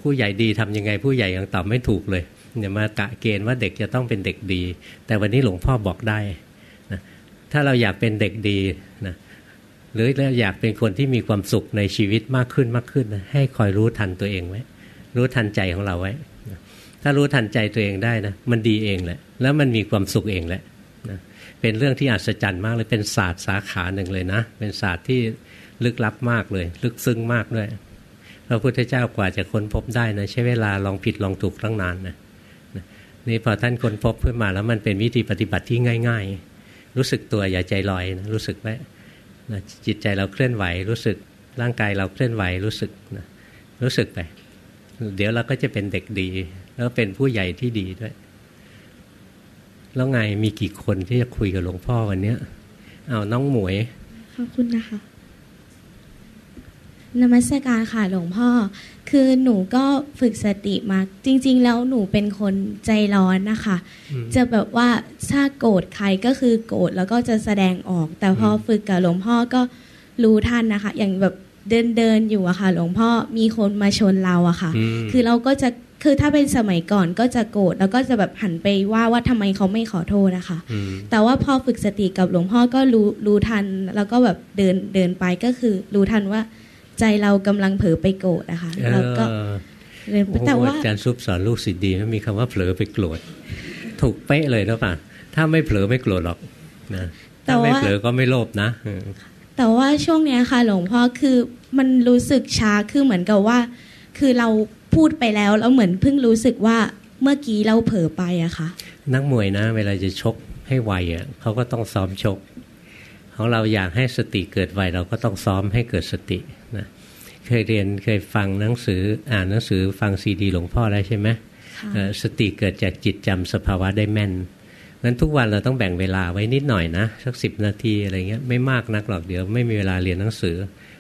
ผู้ใหญ่ดีทํำยังไง ผู้ใหญ่ยังตอบไม่ถูกเลยอย่ามากะเกณฑ์ว่าเด็กจะต้องเป็นเด็กดี แต่วันนี้หลวงพ่อบอกได้นะถ้าเราอยากเป็นเด็กดีนะหรืออยากเป็นคนที่มีความสุขในชีวิตมากขึ้นมากขึ้นนะให้คอยรู้ทันตัวเองไว้ รู้ทันใจของเราไว้ ถ้ารู้ทันใจตัวเองได้นะมันดีเองแหละ แล้วมันมีความสุขเองแหละนะเป็นเรื่องที่อัศจรรย์มากเลยเป็นศาสตร์สาขาหนึ่งเลยนะ เป็นศาสตร์ที่ลึกลับมากเลย ลึกซึ้งมากด้วยพระพุทธเจ้ากว่าจะค้นพบได้นะใช้เวลาลองผิดลองถูกตั้งนานนะนี่พอท่านค้นพบขึ้นมาแล้วมันเป็นวิธีปฏิบัติที่ง่าย ๆ รู้สึกตัวอย่าใจลอยนะรู้สึกไว้นะจิตใจเราเคลื่อนไหว รู้สึกร่างกายเราเคลื่อนไหวรู้สึกนะรู้สึกไป เดี๋ยวเราก็จะเป็นเด็กดี แล้วเป็นผู้ใหญ่ที่ดีด้วย แล้วไงมีกี่คนที่จะคุยกับหลวงพ่อวันเนี้ยเอาน้องหมวยขอบคุณนะคะนมัสการค่ะหลวงพ่อ คือหนูก็ฝึกสติมาจริง ๆ แล้วหนูเป็นคนใจร้อนนะคะ จะแบบว่าถ้าโกรธใครก็คือโกรธแล้วก็จะแสดงออก แต่พอฝึกกับหลวงพ่อก็รู้ทันนะคะ อย่างแบบ เดินเดินอยู่อะค่ะ หลวงพ่อมีคนมาชนเราอะค่ะ คือเราก็จะคือถ้าเป็นสมัยก่อนก็จะโกรธแล้วก็จะแบบหันไปว่าว่าทำไมเขาไม่ขอโทษนะคะแต่ว่าพอฝึกสติกับหลวงพ่อก็รู้รู้ทัน แล้วก็แบบเดินเดินไปก็คือรู้ทันว่าใจเรากำลังเผลอไปโกรธนะคะแล้วก็แต่ว่าอาจารย์ซุปสอนลูกศิษย์ดีไม่มีคำว่าเผลอไปโกรธถูกเป๊ะเลยนะป่ะถ้าไม่เผลอไม่โกรธหรอกนะถ้าไม่เผลอก็ไม่โลภนะ แต่ว่าช่วงนี้ค่ะ หลวงพ่อคือมันรู้สึกช้าคือเหมือนกับว่า คือเราพูดไปแล้วแล้วเหมือนเพิ่งรู้สึกว่าเมื่อกี้เราเผลอไปอะค่ะ นักมวยนะ เวลาจะชกให้ไวอะเขาก็ต้องซ้อมชกของเราอยากให้สติเกิดไวเราก็ต้องซ้อมให้เกิดสตินะเคยเรียนเคยฟังหนังสืออ่านหนังสือฟังซีดีหลวงพ่อได้ใช่ไหมสติเกิดจากจิตจำสภาวะได้แม่น งั้นทุกวันเราต้องแบ่งเวลาไว้นิดหน่อยนะสักสิบนาทีอะไรเงี้ยไม่มากนักหรอกเดี๋ยวไม่มีเวลาเรียนหนังสือ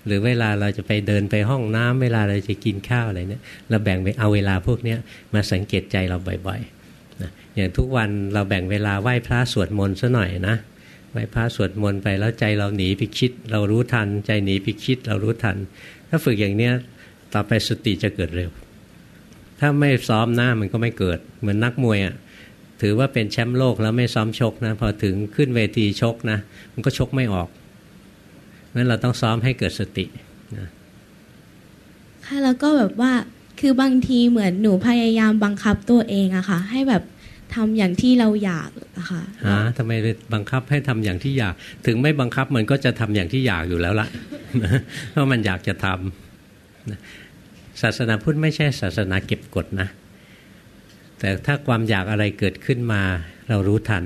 หรือเวลาเราจะไปเดินไปห้องน้ำเวลาเราจะกินข้าวอะไรเนี่ยเราแบ่งไปเอาเวลาพวกเนี้ยมาสังเกตใจเราบ่อยๆนะอย่างทุกวันเราแบ่งเวลาไหว้พระสวดมนต์ซะหน่อยนะไหว้พระสวดมนต์ไปแล้วใจเราหนีไปคิด เรารู้ทัน ใจหนีไปคิด เรารู้ทัน ถ้าฝึกอย่างเนี้ยต่อไปสติจะเกิดเร็ว ถ้าไม่ซ้อมหน้ามันก็ไม่เกิดเหมือนนักมวยอะ่ะ ถือว่าเป็นแชมป์โลกแล้วไม่ซ้อมชกนะพอถึงขึ้นเวทีชกนะมันก็ชกไม่ออกนั้นเราต้องซ้อมให้เกิดสตินะค่ะแล้วก็แบบว่าคือบางทีเหมือนหนูพยายามบังคับตัวเองอะค่ะ ให้แบบทำอย่างที่เราอยากอะค่ะฮะทำไมบังคับให้ทำอย่างที่อยาก ถึงไม่บังคับมันก็จะทำอย่างที่อยากอยู่แล้วละเพราะมันอยากจะทำศาสนาพุทธไม่ใช่ศาสนาเก็บกดนะ แต่ถ้าความอยากอะไรเกิดขึ้นมา เรารู้ทัน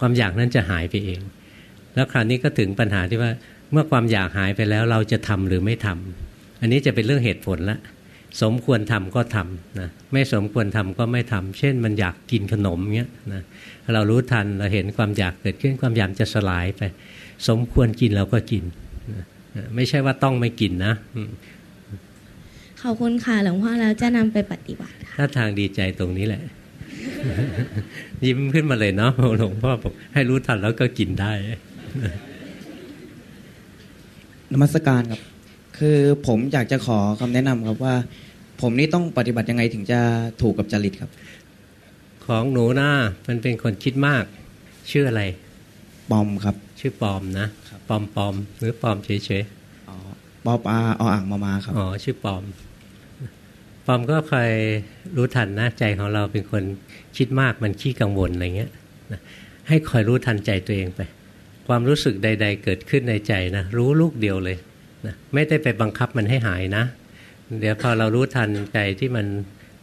ความอยากนั้นจะหายไปเอง แล้วคราวนี้ก็ถึงปัญหาที่ว่าเมื่อความอยากหายไปแล้วเราจะทำหรือไม่ทำอันนี้จะเป็นเรื่องเหตุผลละสมควรทำก็ทำนะไม่สมควรทำก็ไม่ทำเช่นมันอยากกินขนมเงี้ยนะเรารู้ทันเราเห็นความอยากเกิดขึ้นความอยากจะสลายไป สมควรกินเราก็กินนะไม่ใช่ว่าต้องไม่กินนะ ขอบคุณค่ะหลวงพ่อแล้วจะนำไปปฏิบัติถ้าทางดีใจตรงนี้แหละ ยิ้มขึ้นมาเลยเนาะหลวงพ่อบอกให้รู้ทันแล้วก็กินได้นมัสการครับ คือผมอยากจะขอคำแนะนำครับว่า ผมนี่ต้องปฏิบัติยังไงถึงจะถูกกับจริตครับ ของหนูนะมันเป็นคนคิดมาก ชื่ออะไร ปอมครับ ชื่อปอมนะปอมปอมหรือปอมเฉยๆอ๋อปอปาออ่างมามาครับ อ๋อ ชื่อปอม ปอมก็คอยรู้ทันนะใจของเราเป็นคนคิดมากมันขี้กังวลอะไรเงี้ยนะให้คอยรู้ทันใจตัวเองไป ความรู้สึกใด ๆ เกิดขึ้นในใจนะรู้ลูกเดียวเลยนะไม่ได้ไปบังคับมันให้หายนะ เดี๋ยวพอเรารู้ทันใจที่มัน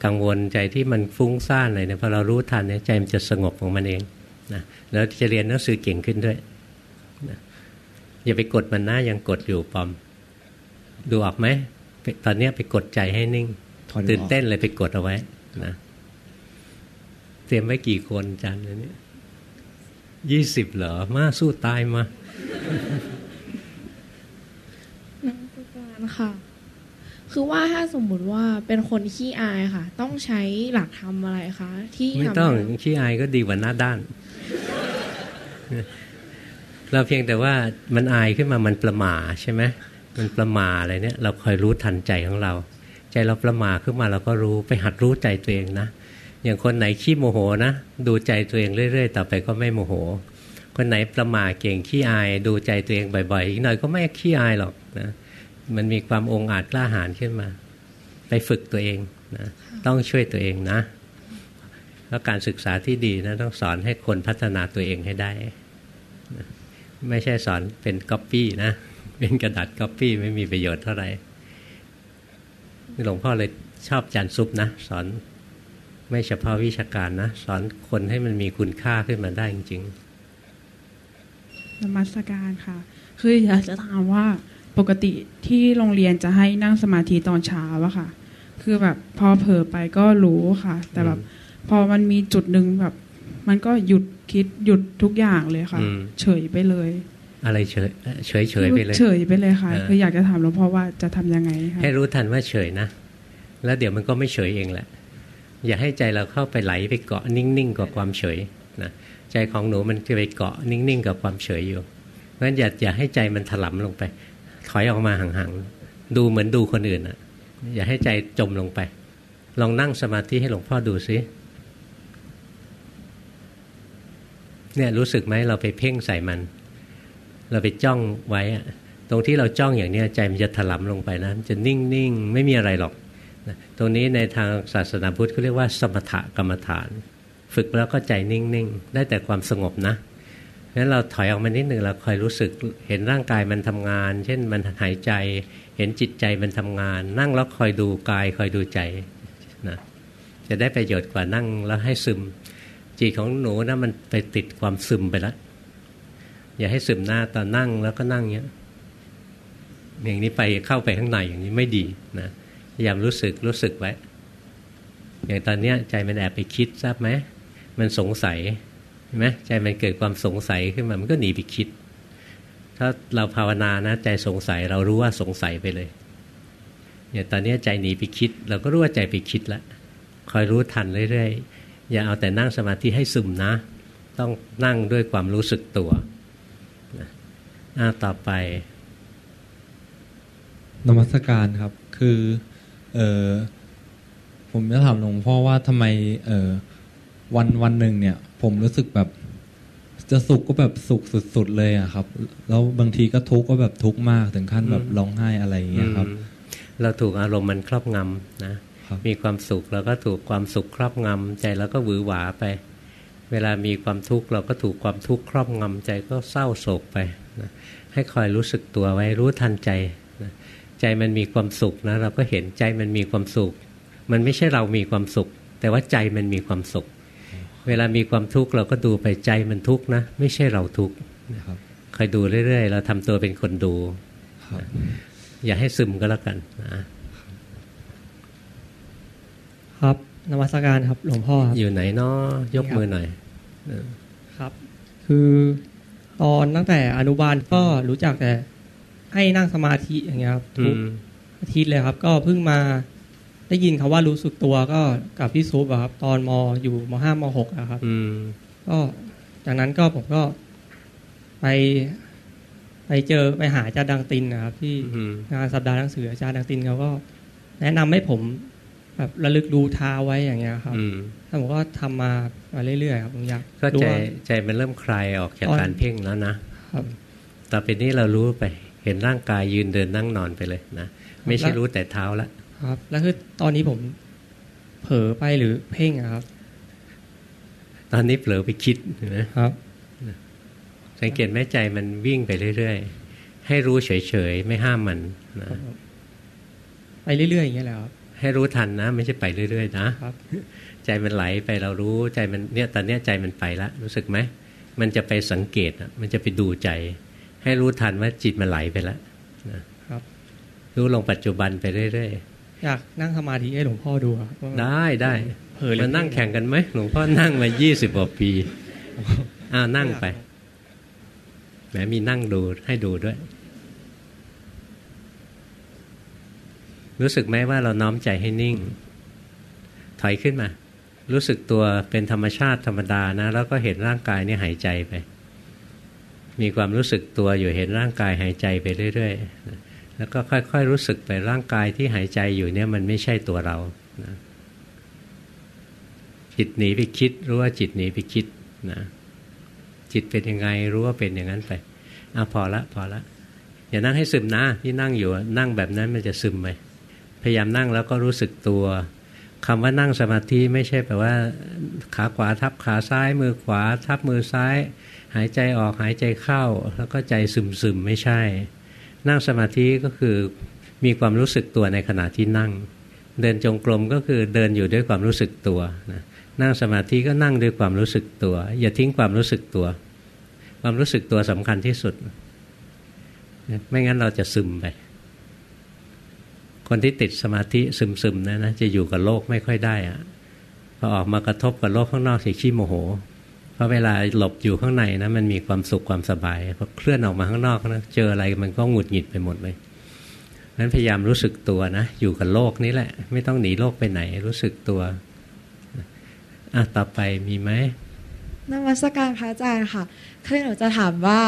กังวลใจที่มันฟุ้งซ่านอะไรเนี่ยพอเรารู้ทันเนี่ยใจมันจะสงบของมันเองนะแล้วจะเรียนหนังสือเก่งขึ้นด้วยนะอย่าไปกดมันนะยังกดอยู่ปอม ดูออกไหมตอนนี้ไปกดใจให้นิ่ง ตื่นเต้นเลยไปกดเอาไว้นะเตรียมไว้กี่คนจันเนี่ยยี่สิบเหรอ มาสู้ตายมานักการค่ะ คือว่าถ้าสมมุติว่าเป็นคนขี้อายค่ะ ต้องใช้หลักธรรมอะไรคะที่ไม่ต้องขี้อายก็ดีกว่าหน้าด้าน เราเพียงแต่ว่ามันอายขึ้นมามันประมาใช่ไหมมันประมาอะไรเนี่ย เราคอยรู้ทันใจของเรา ใจเราประมาขึ้นมาเราก็รู้ไปหัดรู้ใจตัวเองนะอย่างคนไหนขี้โมโหนะ ดูใจตัวเองเรื่อย ๆ ต่อไปก็ไม่โมโห คนไหนประมาเก่งขี้อาย ดูใจตัวเองบ่อยๆอีกหน่อยก็ไม่ขี้อายหรอกนะมันมีความองอาจกล้าหาญขึ้นมา ไปฝึกตัวเองนะต้องช่วยตัวเองนะแล้วการศึกษาที่ดีนะต้องสอนให้คนพัฒนาตัวเองให้ได้ไม่ใช่สอนเป็นก๊อปปี้นะ เป็นกระดาษก๊อปปี้ไม่มีประโยชน์เท่าไหร่ หลวงพ่อเลยชอบจันซุปนะ สอนไม่เฉพาะวิชาการนะ สอนคนให้มันมีคุณค่าขึ้นมาได้จริงๆนมัสการค่ะ คืออยากจะถามว่าปกติที่โรงเรียนจะให้นั่งสมาธิตอนเช้าอะค่ะ คือแบบพอเผลอไปก็รู้ค่ะ แต่แบบพอมันมีจุดหนึ่งแบบ มันก็หยุดคิดหยุดทุกอย่างเลยค่ะ เฉยไปเลย อะไรเฉยเฉยเฉยไปเลยเฉยไปเลยค่ะคืออยากจะถามหลวงพ่อว่าจะทำยังไงคะให้รู้ทันว่าเฉยนะแล้วเดี๋ยวมันก็ไม่เฉยเองแหละ อย่าให้ใจเราเข้าไปไหลไปเกาะนิ่งๆกับความเฉยนะใจของหนูมันจะไปเกาะนิ่งๆกับความเฉยอยู่เพราะฉะนั้นอย่าอย่าให้ใจมันถลำลงไป ถอยออกมาห่างๆดูเหมือนดูคนอื่นอะ อย่าให้ใจจมลงไป ลองนั่งสมาธิให้หลวงพ่อดูซิเนี่ยรู้สึกไหมเราไปเพ่งใส่มัน เราไปจ้องไว้ตรงที่เราจ้องอย่างนี้ใจมันจะถลำลงไปนะมันจะนิ่งๆ ไม่มีอะไรหรอกตรงนี้ในทางศาสนาพุทธเขาเรียกว่า สมถกรรมฐาน ฝึกแล้วก็ใจนิ่งๆ ได้แต่ความสงบนะงั้นเราถอยออกมานิดหนึ่งเราคอยรู้สึกเห็นร่างกายมันทำงาน เช่นมันหายใจ เห็นจิตใจมันทำงาน นั่งแล้วคอยดูกายคอยดูใจนะจะได้ประโยชน์กว่านั่งแล้วให้ซึม จิตของหนูนะมันไปติดความซึมไปแล้ว อย่าให้ซึมหน้าตอนนั่งแล้วก็นั่งเนี้ยอย่างนี้ไปเข้าไปข้างในอย่างนี้ไม่ดีนะพยายามรู้สึกรู้สึกไว้อย่างตอนเนี้ยใจมันแอบไปคิดทราบไหมมันสงสัยเห็นไหมใจมันเกิดความสงสัยขึ้นมามันก็หนีไปคิด ถ้าเราภาวนานะใจสงสัยเรารู้ว่าสงสัยไปเลยอย่างตอนนี้ใจหนีไปคิด เราก็รู้ว่าใจไปคิดแล้วคอยรู้ทันเรื่อยๆ อย่าเอาแต่นั่งสมาธิให้ซึมนะ ต้องนั่งด้วยความรู้สึกตัว นะต่อไป นมัสการครับ คือเออผมจะถามหลวงพ่อว่าทำไมเออวันวันหนึ่งเนี่ย ผมรู้สึกแบบ จะสุขก็แบบสุขสุด ๆ เลยอะครับ แล้วบางทีก็ทุกข์ก็แบบทุกข์มากถึงขั้นแบบร้องไห้อะไรอย่างเงี้ยครับ เราถูกอารมณ์มันครอบงำนะมีความสุขเราก็ถูกความสุขครอบงำใจเราก็หวือหวาไป เวลามีความทุกข์เราก็ถูกความทุกข์ครอบงำใจก็เศร้าโศกไปนะ ให้คอยรู้สึกตัวไว้รู้ทันใจ ใจมันมีความสุขนะเราก็เห็นใจมันมีความสุข มันไม่ใช่เรามีความสุข แต่ว่าใจมันมีความสุข เวลามีความทุกข์เราก็ดูไปใจมันทุกข์นะ ไม่ใช่เราทุกข์คอยดูเรื่อยๆ เราทำตัวเป็นคนดู อย่าให้ซึมก็แล้วกันนะครับนวัตการครับ หลวงพ่ออยู่ไหนเนาะยกมือหน่อยครับ คือ ตอนตั้งแต่อนุบาลก็รู้จักแต่ให้นั่งสมาธิอย่างเงี้ยครับทุกอาทิตย์เลยครับ ก็เพิ่งมาได้ยินคาว่ารู้สึกตัวก็กับพี่ซุปครับ ตอนมอยู่มห้ามหกครับก็จากนั้นก็ผมก็ไป ไปเจอไปหาอาจารย์ดังตินนะครับ ที่งานสัปดาห์หนังสืออาจารย์ดังตินเขาก็ แนะนำให้ผม แบบระลึกดูเท้าไว้อย่างเงี้ยครับ แล้วผมก็ทำมามาเรื่อยๆครับผมอยากก็ใจใจมันเริ่มคลายออกจากการเพ่งแล้วนะครับต่อไปนี้เรารู้ไปเห็นร่างกายยืนเดินนั่งนอนไปเลยนะไม่ใช่รู้แต่เท้าละครับ แล้วคือตอนนี้ผมเผลอไปหรือเพ่งครับ ตอนนี้เผลอไปคิดนะครับ สังเกตแม่ใจมันวิ่งไปเรื่อยๆ ให้รู้เฉยๆ ไม่ห้ามมันนะไปเรื่อยๆอย่างเงี้ยแหละครับให้รู้ทันนะ ไม่ใช่ไปเรื่อยๆ นะครับ ใจมันไหลไปเรารู้ใจมันเนี่ยตอนนี้ใจมันไปแล้วรู้สึกไหมมันจะไปสังเกตอะมันจะไปดูใจ ให้รู้ทันว่าจิตมันไหลไปแล้วนะครับ รู้ลงปัจจุบันไปเรื่อยๆอยากนั่งสมาธิให้หลวงพ่อดูครับได้ได้มานั่งแข่งกันไหมหลวงพ่อนั่งมายี่สิบกว่าปีอ้าวนั่งไปแหมมีนั่งดูให้ดูด้วย รู้สึกไหมว่าเราน้อมใจให้นิ่ง ถอยขึ้นมา รู้สึกตัวเป็นธรรมชาติธรรมดานะ แล้วก็เห็นร่างกายนี่หายใจไป มีความรู้สึกตัวอยู่เห็นร่างกายหายใจไปเรื่อยๆแล้วก็ค่อยๆรู้สึกไปร่างกายที่หายใจอยู่เนี่ยมันไม่ใช่ตัวเรานะจิตหนีไปคิดรู้ว่าจิตหนีไปคิดนะจิตเป็นยังไงรู้ว่าเป็นอย่างนั้นไปอะพอละพอละอย่านั่งให้ซึมนะที่นั่งอยู่นั่งแบบนั้นมันจะซึมไปพยายามนั่งแล้วก็รู้สึกตัว คำว่านั่งสมาธิไม่ใช่แปลว่าขาขวาทับขาซ้าย มือขวาทับมือซ้าย หายใจออกหายใจเข้า แล้วก็ใจซึมซึมไม่ใช่ นั่งสมาธิก็คือมีความรู้สึกตัวในขณะที่นั่ง เดินจงกรมก็คือเดินอยู่ด้วยความรู้สึกตัวนะนั่งสมาธิก็นั่งด้วยความรู้สึกตัว อย่าทิ้งความรู้สึกตัว ความรู้สึกตัวสำคัญที่สุด ไม่งั้นเราจะซึมไป คนที่ติดสมาธิซึมซึมนะนะจะอยู่กับโลกไม่ค่อยได้อะพอออกมากระทบกับโลกข้างนอกสิขี้โมโหราะเวลาหลบอยู่ข้างในนะมันมีความสุขความสบายพอเคลื่อนออกมาข้างนอกนะเจออะไรมันก็หงุดหงิดไปหมดเลยนั้นพยายามรู้สึกตัวนะ อยู่กับโลกนี้แหละ ไม่ต้องหนีโลกไปไหน รู้สึกตัวอะต่อไปมีไหมนวัตการพระอาจารย์ค่ะคือหนูจะถามว่า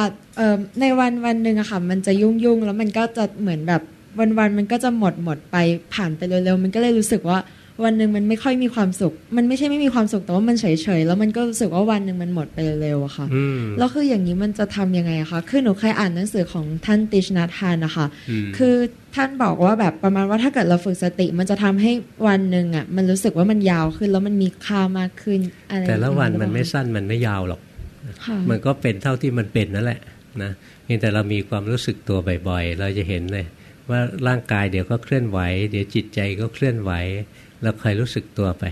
ในวันวันหนึ่งอะค่ะ มันจะยุ่งยุ่งแล้วมันก็จะเหมือนแบบ วันวันมันก็จะหมดหมดไปผ่านไปเร็วๆมันก็เลยรู้สึกว่าวันหนึ่งมันไม่ค่อยมีความสุข มันไม่ใช่ไม่มีความสุขแต่ว่ามันเฉยๆแล้วมันก็รู้สึกว่าวันหนึ่งมันหมดไปเร็วๆอะค่ะแล้วคืออย่างนี้มันจะทํำยังไงคะคือหนูเคยอ่านหนังสือของท่านติชนาทานนะคะ คือท่านบอกว่าแบบประมาณว่าถ้าเกิดเราฝึกสติ มันจะทำให้วันหนึ่งอะมันรู้สึกว่ามันยาวขึ้นแล้วมันมีค่ามากขึ้นอะไรแต่ละวันมันไม่สั้นมันไม่ยาวหรอกมันก็เป็นเท่าที่มันเป็นนั่นแหละนะเพียงแต่เรามีความรู้สึกตัวบ่อยๆ เราจะเห็นเลย ว่าร่างกายเดี๋ยวก็เคลื่อนไหว เดี๋ยวจิตใจก็เคลื่อนไหว เราคอยรู้สึกตัวไป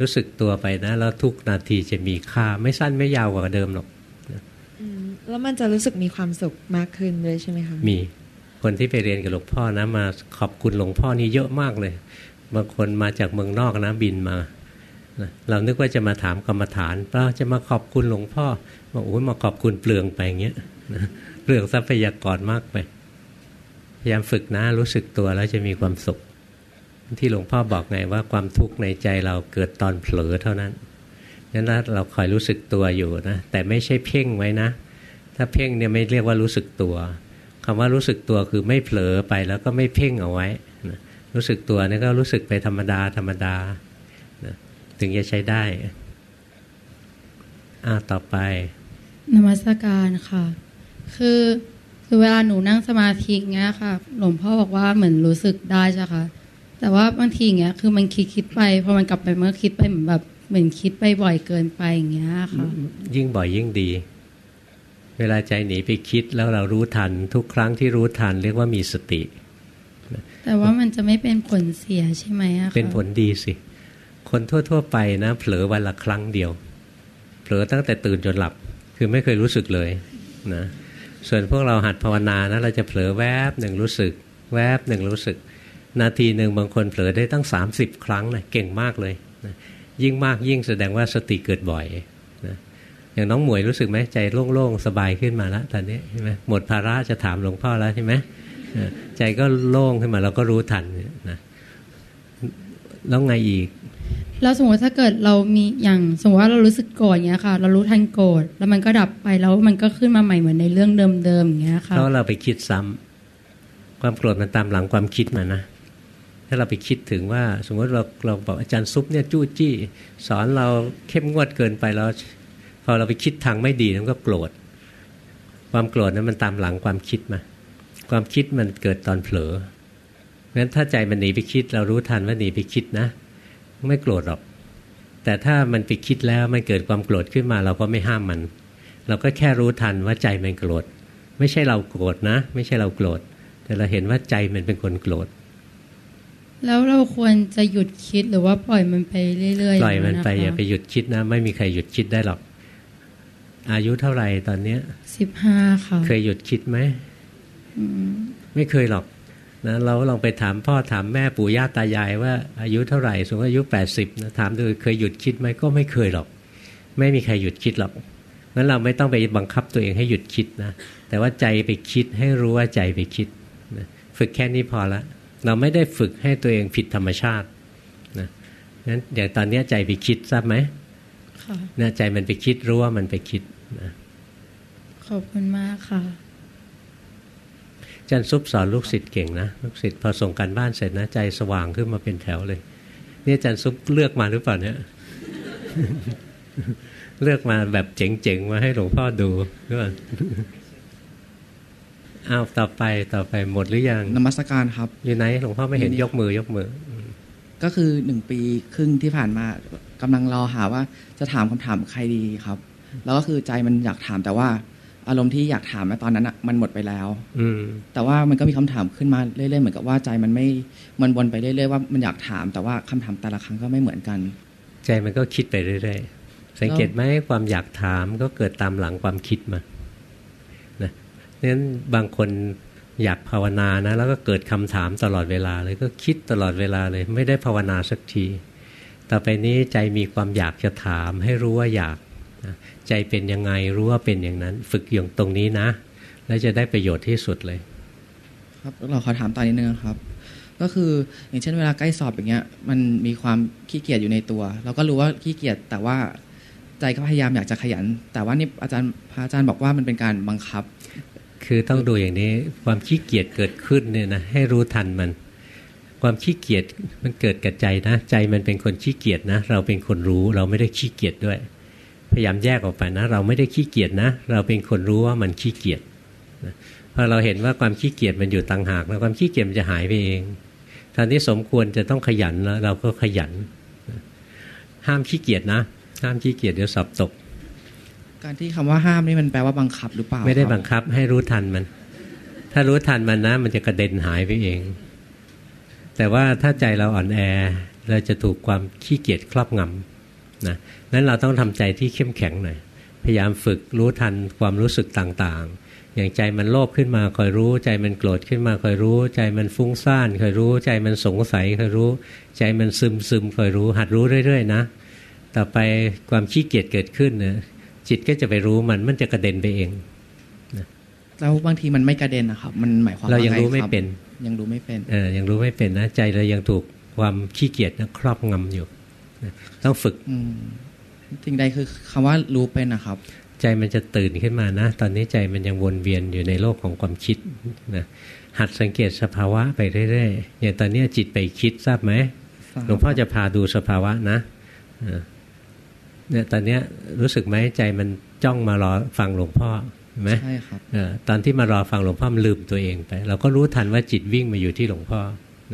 รู้สึกตัวไปนะ แล้วทุกนาทีจะมีค่าไม่สั้นไม่ยาวกว่าเดิมหรอกแล้วมันจะรู้สึกมีความสุขมากขึ้นด้วยใช่ไหมคะมีคนที่ไปเรียนกับหลวงพ่อนะมาขอบคุณหลวงพ่อนี่เยอะมากเลยบางคนมาจากเมืองนอกนะบินมาเรานึกว่าจะมาถามกรรมฐานเปล่าจะมาขอบคุณหลวงพ่อบอกโอ้ยมาขอบคุณเปลืองไปอย่างเงี้ยเปลืองทรัพยากรมากไป พยายามฝึกนะรู้สึกตัวแล้วจะมีความสุข ที่หลวงพ่อบอกไงว่าความทุกข์ในใจเราเกิดตอนเผลอเท่านั้นนั้นเราคอยรู้สึกตัวอยู่นะ แต่ไม่ใช่เพ่งไว้นะ ถ้าเพ่งเนี่ยไม่เรียกว่ารู้สึกตัวคำว่ารู้สึกตัวคือไม่เผลอไปแล้วก็ไม่เพ่งเอาไว้นะรู้สึกตัวนี่ก็รู้สึกไปธรรมดาธรรมดานะถึงจะใช้ได้อ่าต่อไป นมัสการค่ะ คือ คือเวลาหนูนั่งสมาธิเงี้ยค่ะ หลวงพ่อบอกว่าเหมือนรู้สึกได้ใช่ค่ะ แต่ว่าบางทีอย่างเงี้ย คือมันคิดคิดไปพอมันกลับไปเมื่อคิดไปเหมือนแบบเหมือนคิดไปบ่อยเกินไปอย่างเงี้ยค่ะ ยิ่งบ่อยยิ่งดี เวลาใจหนีไปคิดแล้วเรารู้ทัน ทุกครั้งที่รู้ทันเรียกว่ามีสติ แต่ว่ามันจะไม่เป็นผลเสียใช่ไหมอะเป็นผลดีสิ คนทั่ว ๆ ไปนะเผลอวันละครั้งเดียว เผลอตั้งแต่ตื่นจนหลับ คือไม่เคยรู้สึกเลยนะ ส่วนพวกเราหัดภาวนานะเราจะเผลอแวบหนึ่งรู้สึก แวบหนึ่งรู้สึก นาทีหนึ่งบางคนเผลอได้ตั้ง 30 ครั้งนะเก่งมากเลยนะยิ่งมากยิ่งแสดงว่าสติเกิดบ่อยนะอย่างน้องหมวยรู้สึกไหมใจโล่งๆสบายขึ้นมาแล้วตอนนี้ใช่ไหมหมดภาระจะถามหลวงพ่อแล้วใช่ไหมใจก็โล่งขึ้นมาเราก็รู้ทันนะแล้วไงอีก แล้วสมมติถ้าเกิดเรามีอย่างสมมติว่าเรารู้สึกโกรธเงี้ยค่ะ เรารู้ทันโกรธแล้วมันก็ดับไปแล้วมันก็ขึ้นมาใหม่เหมือนในเรื่องเดิมๆอย่างเงี้ยค่ะเพราะเราไปคิดซ้ำความโกรธมันตามหลังความคิดมานะถ้าเราไปคิดถึงว่า สมมติเราเราบอกอาจารย์ซุปเนี่ยจู้จี้ สอนเราเข้มงวดเกินไปแล้วพอเราไปคิดทางไม่ดีมันก็โกรธความโกรธนั้นมันตามหลังความคิดมา ความคิดมันเกิดตอนเผลองั้นถ้าใจมันหนีไปคิด เรารู้ทันว่าหนีไปคิดนะ ไม่โกรธหรอก แต่ถ้ามันไปคิดแล้วมันเกิดความโกรธขึ้นมาเราก็ไม่ห้ามมัน เราก็แค่รู้ทันว่าใจมันโกรธ ไม่ใช่เราโกรธนะ ไม่ใช่เราโกรธ แต่เราเห็นว่าใจมันเป็นคนโกรธ แล้วเราควรจะหยุดคิดหรือว่าปล่อยมันไปเรื่อยๆปล่อยมันไปอย่าไปหยุดคิดนะ ไม่มีใครหยุดคิดได้หรอก อายุเท่าไหร่ตอนเนี้ยสิบห้าค่ะเคยหยุดคิดไหมไม่เคยหรอก นะเราลองไปถามพ่อถามแม่ปู่ย่าตายายว่าอายุเท่าไหร่สมมติอายุแปดสิบนะถามดูเคยหยุดคิดไหมก็ไม่เคยหรอก ไม่มีใครหยุดคิดหรอกงั้นเราไม่ต้องไปบังคับตัวเองให้หยุดคิดนะแต่ว่าใจไปคิดให้รู้ว่าใจไปคิดฝึกแค่นี้พอละ เราไม่ได้ฝึกให้ตัวเองผิดธรรมชาตินะงั้นอย่างตอนนี้ใจไปคิดทราบไหมเนี่ยใจมันไปคิดรู้ว่ามันไปคิดนะขอบคุณมากค่ะ จันซุปสอนลูกศิษย์เก่งนะลูกศิษย์พอส่งการบ้านเสร็จนะใจสว่างขึ้นมาเป็นแถวเลยนี่จันซุปเลือกมาหรือเปล่าเนี่ยเลือกมาแบบเจ๋งๆมาให้หลวงพ่อดูหรือเปล่าอ้าวต่อไปต่อไปหมดหรือยังนมัสการครับ อยู่ไหนหลวงพ่อไม่เห็นยกมือยกมือ ก็คือหนึ่งปีครึ่งที่ผ่านมากำลังรอหาว่าจะถามคำถามใครดีครับ แล้วก็คือใจมันอยากถามแต่ว่า อารมณ์ที่อยากถามตอนนั้นมันหมดไปแล้ว อืแต่ว่ามันก็มีคำถามขึ้นมาเรื่อยๆเหมือนกับว่าใจมันไม่มันวนไปเรื่อยๆว่ามันอยากถาม แต่ว่าคำถามแต่ละครั้งก็ไม่เหมือนกัน ใจมันก็คิดไปเรื่อยๆสังเกตไหมความอยากถามก็เกิดตามหลังความคิดมานั้นบางคนอยากภาวนานะ แล้วก็เกิดคำถามตลอดเวลาเลยก็คิดตลอดเวลาเลย ไม่ได้ภาวนาสักที ต่อไปนี้ใจมีความอยากจะถามให้รู้ว่าอยาก ใจเป็นยังไงรู้ว่าเป็นอย่างนั้น ฝึกอย่างตรงนี้นะ แล้วจะได้ประโยชน์ที่สุดเลย ครับเราขอถามตอนนี้นึงครับ ก็คืออย่างเช่นเวลาใกล้สอบอย่างเงี้ย มันมีความขี้เกียจอยู่ในตัว เราก็รู้ว่าขี้เกียจแต่ว่าใจก็พยายามอยากจะขยัน แต่ว่านี่อาจารย์พระอาจารย์บอกว่ามันเป็นการบังคับ คือต้องดูอย่างนี้ความขี้เกียจเกิดขึ้นเนี่ยนะให้รู้ทันมัน ความขี้เกียจมันเกิดกับใจนะ ใจมันเป็นคนขี้เกียจนะ เราเป็นคนรู้เราไม่ได้ขี้เกียจด้วยพ ยายามแยกออกไปนะ เราไม่ได้ขี้เกียจนะ เราเป็นคนรู้ว่ามันขี้เกียจพอเราเห็นว่าความขี้เกียจมันอยู่ต่างหากแล้วความขี้เกียจมันจะหายไปเองตอนนี้สมควรจะต้องขยันแล้วเราก็ขยัน ห้ามขี้เกียจนะห้ามขี้เกียจเดี๋ยวสอบตก การที่คำว่าห้ามนี่มันแปลว่าบังคับหรือเปล่า ไม่ได้บังคับให้รู้ทันมัน ถ้ารู้ทันมันนะ มันจะกระเด็นหายไปเอง แต่ว่าถ้าใจเราอ่อนแอเราจะถูกความขี้เกียจครอบงำนะ นั้นเราต้องทำใจที่เข้มแข็งหน่อยพยายามฝึกรู้ทันความรู้สึกต่างๆ อย่างใจมันโลภขึ้นมาคอยรู้ ใจมันโกรธขึ้นมาคอยรู้ ใจมันฟุ้งซ่านคอยรู้ ใจมันสงสัยคอยรู้ ใจมันซึมซึมคอยรู้ หัดรู้เรื่อย ๆ นะ ต่อไปความขี้เกียจเกิดขึ้นเนี่ยจิตก็จะไปรู้มันมันจะกระเด็นไปเองแล้วบางทีมันไม่กระเด็นนะครับ มันหมายความว่าเรายังรู้ไม่เป็น ยังรู้ไม่เป็นเออยังรู้ไม่เป็นนะ ใจเรายังถูกความขี้เกียจนะครอบงำอยู่ต้องฝึก สิ่งใดคือคำว่ารู้เป็นนะครับ ใจมันจะตื่นขึ้นมานะ ตอนนี้ใจมันยังวนเวียนอยู่ในโลกของความคิดนะหัดสังเกตสภาวะไปเรื่อยๆอย่างตอนนี้จิตไปคิดทราบไหมหลวงพ่อจะพาดูสภาวะนะเนี่ยตอนนี้รู้สึกไหมใจมันจ้องมารอฟังหลวงพ่อไหมใช่ครับตอนที่มารอฟังหลวงพ่อมันลืมตัวเองไป เราก็รู้ทันว่าจิตวิ่งมาอยู่ที่หลวงพ่อ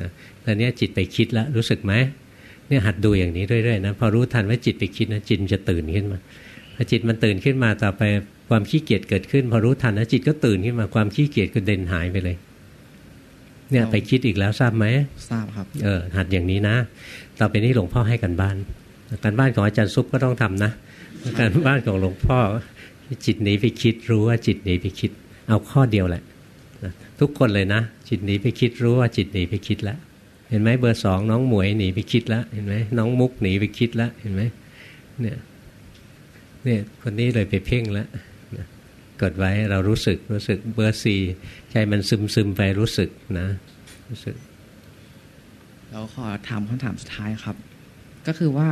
นะตอนนี้จิตไปคิดแล้วรู้สึกไหม เนี่ยหัดดูอย่างนี้เรื่อยๆนะพอรู้ทันว่าจิตไปคิดนะจิตจะตื่นขึ้นมาพอจิตมันตื่นขึ้นมาต่อไปความขี้เกียจเกิดขึ้น พอรู้ทันนะจิตก็ตื่นขึ้นมาความขี้เกียจก็เด่นหายไปเลย เนี่ยไปคิดอีกแล้วทราบไหมทราบครับ เออหัดอย่างนี้นะ ต่อไปนี้หลวงพ่อให้กันบ้านการบ้านของอาจารย์ซุปก็ต้องทำนะการบ้านของหลวงพ่อจิตหนีไปคิดรู้ว่าจิตหนีไปคิด เอาข้อเดียวแหละทุกคนเลยนะ จิตหนีไปคิดรู้ว่าจิตหนีไปคิดแล้วเห็นไหมเบอร์สองน้องหมวยหนีไปคิดแล้วเห็นไหมน้องมุกหนีไปคิดแล้วเห็นไหมเนี่ยเนี่ยคนนี้เลยไปเพ่งแล้วกดไว้เรารู้สึกรู้สึกเบอร์สี่ใจมันซึมซึมไปรู้สึกนะรู้สึกเราขอถามคำถามสุดท้ายครับ ก็คือว่า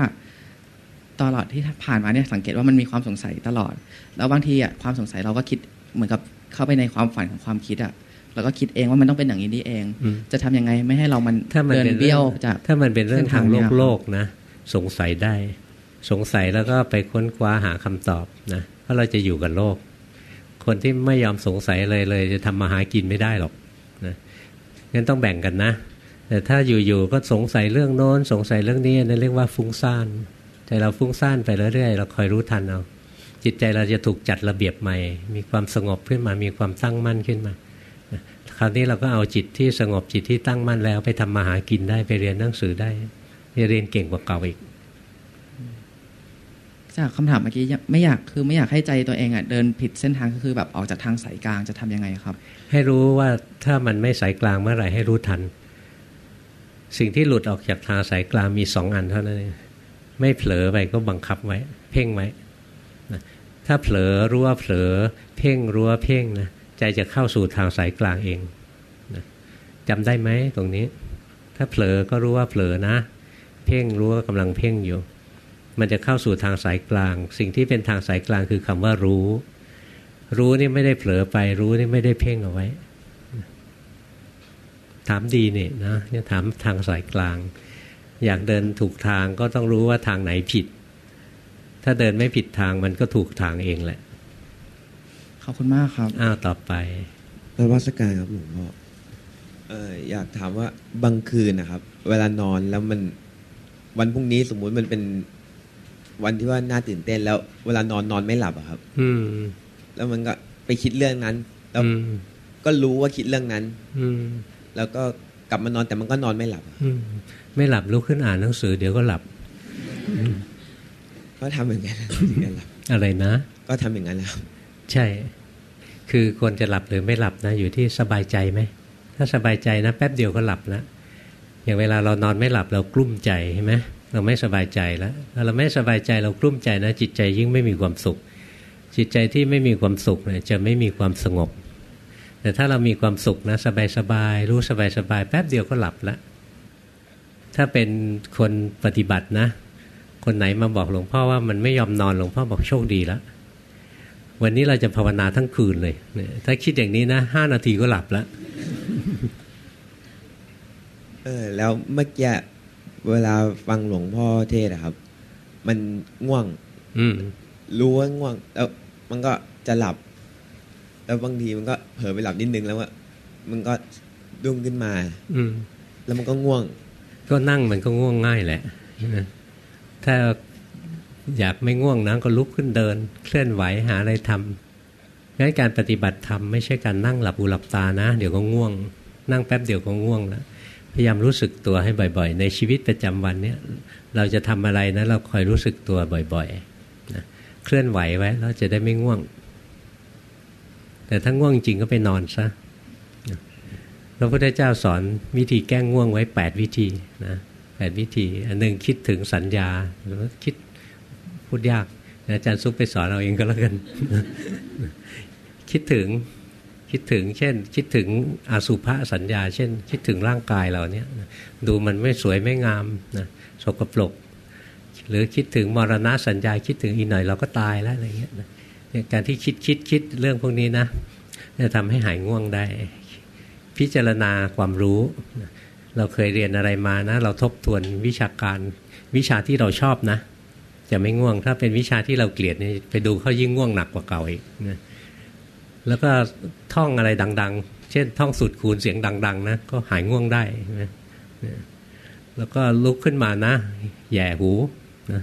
ตลอดที่ผ่านมาเนี่ยสังเกตว่ามันมีความสงสัยตลอด แล้วบางทีอะความสงสัยเราก็คิดเหมือนกับเข้าไปในความฝันของความคิดอะ เราก็คิดเองว่ามันต้องเป็นอย่างนี้นี่เอง จะทำยังไงไม่ให้เรามันเดินเบี้ยวจากถ้ามันเป็นเรื่องทางโลกโลกนะ สงสัยได้ สงสัยแล้วก็ไปค้นคว้าหาคำตอบนะเพราะเราจะอยู่กับโลก คนที่ไม่ยอมสงสัยเลยเลย จะทำมาหากินไม่ได้หรอกนะงั้นต้องแบ่งกันนะ แต่ถ้าอยู่ๆก็สงสัยเรื่องโน้น สงสัยเรื่องนี้นั่นเรียกว่าฟุ้งซ่านใจเราฟุ้งซ่านไปเรื่อยๆเราคอยรู้ทันเอาจิตใจเราจะถูกจัดระเบียบใหม่ มีความสงบขึ้นมา มีความตั้งมั่นขึ้นมาค ราวนี้เราก็เอาจิตที่สงบจิตที่ตั้งมั่นแล้ว ไปทำมาหากินได้ไปเรียนหนังสือได้จะเรียนเก่งกว่าเก่าอีก จากคำถามเมื่อกี้ไม่อยากคือไม่อยากให้ใจตัวเองอะเดินผิดเส้นทางก็คือแบบออกจากทางสายกลางจะทํำยังไงครับ ให้รู้ว่าถ้ามันไม่สายกลางเมื่อไหร่ให้รู้ทัน สิ่งที่หลุดออกจากทางสายกลางมีสองอันเท่านั้นเองไม่เผลอไปก็บังคับไว้ เพ่งไว้นะถ้าเผลอรู้ว่าเผลอ เพ่งรู้ว่าเพ่งนะ ใจจะเข้าสู่ทางสายกลางเองนะจำได้ไหมตรงนี้ ถ้าเผลอก็รู้ว่าเผลอนะ เพ่งรู้ว่ากำลังเพ่งอยู่ มันจะเข้าสู่ทางสายกลาง สิ่งที่เป็นทางสายกลางคือคำว่ารู้ รู้นี่ไม่ได้เผลอไป รู้นี่ไม่ได้เพ่งเอาไว้ ถามดีเนี่ยนะจะถามทางสายกลาง อยากเดินถูกทางก็ต้องรู้ว่าทางไหนผิด ถ้าเดินไม่ผิดทางมันก็ถูกทางเองแหละ ขอบคุณมากครับ อ้าวต่อไปนวัสการครับหลวงพ่อเอออยากถามว่าบางคืนนะครับ เวลานอนแล้วมันวันพรุ่งนี้สมมุติมันเป็นวันที่ว่าน่าตื่นเต้นแล้ว เวลานอนนอนไม่หลับอะครับ อืแล้วมันก็ไปคิดเรื่องนั้น แล้วก็รู้ว่าคิดเรื่องนั้น อืแล้วก็กลับมานอนแต่มันก็นอนไม่หลับไม่หลับลุกขึ้นอ่านหนังสือเดี๋ยวก็หลับก็ทำเหมือนกันอะไรนะ ก็ทำอย่างนั้นแล้ว ใช่ คือควรจะหลับหรือไม่หลับนะอยู่ที่สบายใจไหมถ้าสบายใจนะแป๊บเดียวก็หลับแล้วอย่างเวลาเรานอนไม่หลับเรากลุ้มใจใช่ไหมเราไม่สบายใจแล้วเราไม่สบายใจเรากลุ้มใจนะ จิตใจยิ่งไม่มีความสุข จิตใจที่ไม่มีความสุขเนี่ยจะไม่มีความสงบ แต่ถ้าเรามีความสุขนะ สบายสบายรู้สบายสบายแป๊บเดียวก็หลับแล้วถ้าเป็นคนปฏิบัตินะ คนไหนมาบอกหลวงพ่อว่ามันไม่ยอมนอนหลวงพ่อบอกโชคดีแล้ว วันนี้เราจะภาวนาทั้งคืนเลย ถ้าคิดอย่างนี้นะห้านาทีก็หลับแล้วเออแล้วเมื่อกี้เวลาฟังหลวงพ่อเทศอะครับ มันง่วง อืมรู้ว่าง่วง แล้วมันก็จะหลับ แล้วบางทีมันก็เผลอไปหลับนิดนึงแล้วว่ามันก็ดุ้งขึ้นมา อืมแล้วมันก็ง่วง ก็นั่งมันก็ง่วงง่ายแหละถ้า อยากไม่ง่วงนะก็ลุกขึ้นเดิน เคลื่อนไหวหาอะไรทำงั้นการปฏิบัติธรรมไม่ใช่การนั่งหลับหูหลับตานะ เดี๋ยวก็ง่วง นั่งแป๊บเดี๋ยวก็ง่วงแล้วพยายามรู้สึกตัวให้บ่อย ๆ ในชีวิตประจำวันเนี้ยเราจะทำอะไรนะเราคอยรู้สึกตัวบ่อยๆนะเคลื่อนไหวไว้เราจะได้ไม่ง่วง แต่ถ้าง่วงจริงก็ไปนอนซะพระพุทธเจ้าสอนวิธีแก้ง่วงไว้แปดวิธีนะแปดวิธี อันหนึ่งคิดถึงสัญญาหรือคิด พูดยากอาจารย์ซุปไปสอนเราเองก็แล้วกัน คิดถึงคิดถึง เช่น คิดถึงอสุภะสัญญา เช่น คิดถึงร่างกายเราเนี่ยดูมันไม่สวยไม่งามนะสกปรกหรือคิดถึงมรณะสัญญา คิดถึงอีกหน่อยเราก็ตายแล้วอะไรเงี้ยการที่คิดคิดคิดเรื่องพวกนี้นะจะทำให้หายง่วงได้ พิจารณาความรู้ เราเคยเรียนอะไรมานะ เราทบทวนวิชาการวิชาที่เราชอบนะ จะไม่ง่วง ถ้าเป็นวิชาที่เราเกลียดนี่ไปดูเขายิ่งง่วงหนักกว่าเก่าอีกนะแล้วก็ท่องอะไรดัง ๆ เช่น ท่องสูตรคูณเสียงดัง ๆ นะ ก็หายง่วงได้นะแล้วก็ลุกขึ้นมานะ แย่หูนะ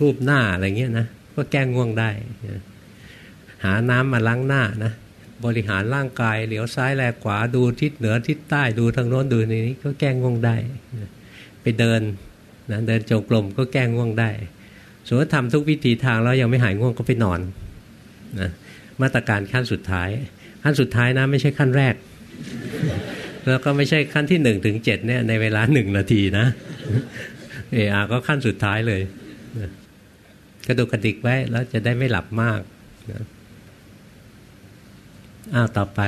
รูปหน้าอะไรเงี้ยนะ ก็แก้ง่วงได้นะหาน้ำมาล้างหน้านะบริหารร่างกายเหลียวซ้ายแลขวาดูทิศเหนือทิศใต้ดูทางโน้นดูนี้ก็แก้ง่วงได้ ไปเดินนะเดินจงกรมก็แก้ง่วงได้ สมมติทำทุกวิธีทางแล้วยังไม่หายง่วงก็ไปนอนนะมาตรการขั้นสุดท้าย ขั้นสุดท้ายนะไม่ใช่ขั้นแรก แล้วก็ไม่ใช่ขั้นที่หนึ่งถึงเจ็ดเนี่ยในเวลาหนึ่งนาทีนะเออาก็ขั้นสุดท้ายเลยกระดุกกระดิกไว้แล้วจะได้ไม่หลับมากอ้าวต่อไป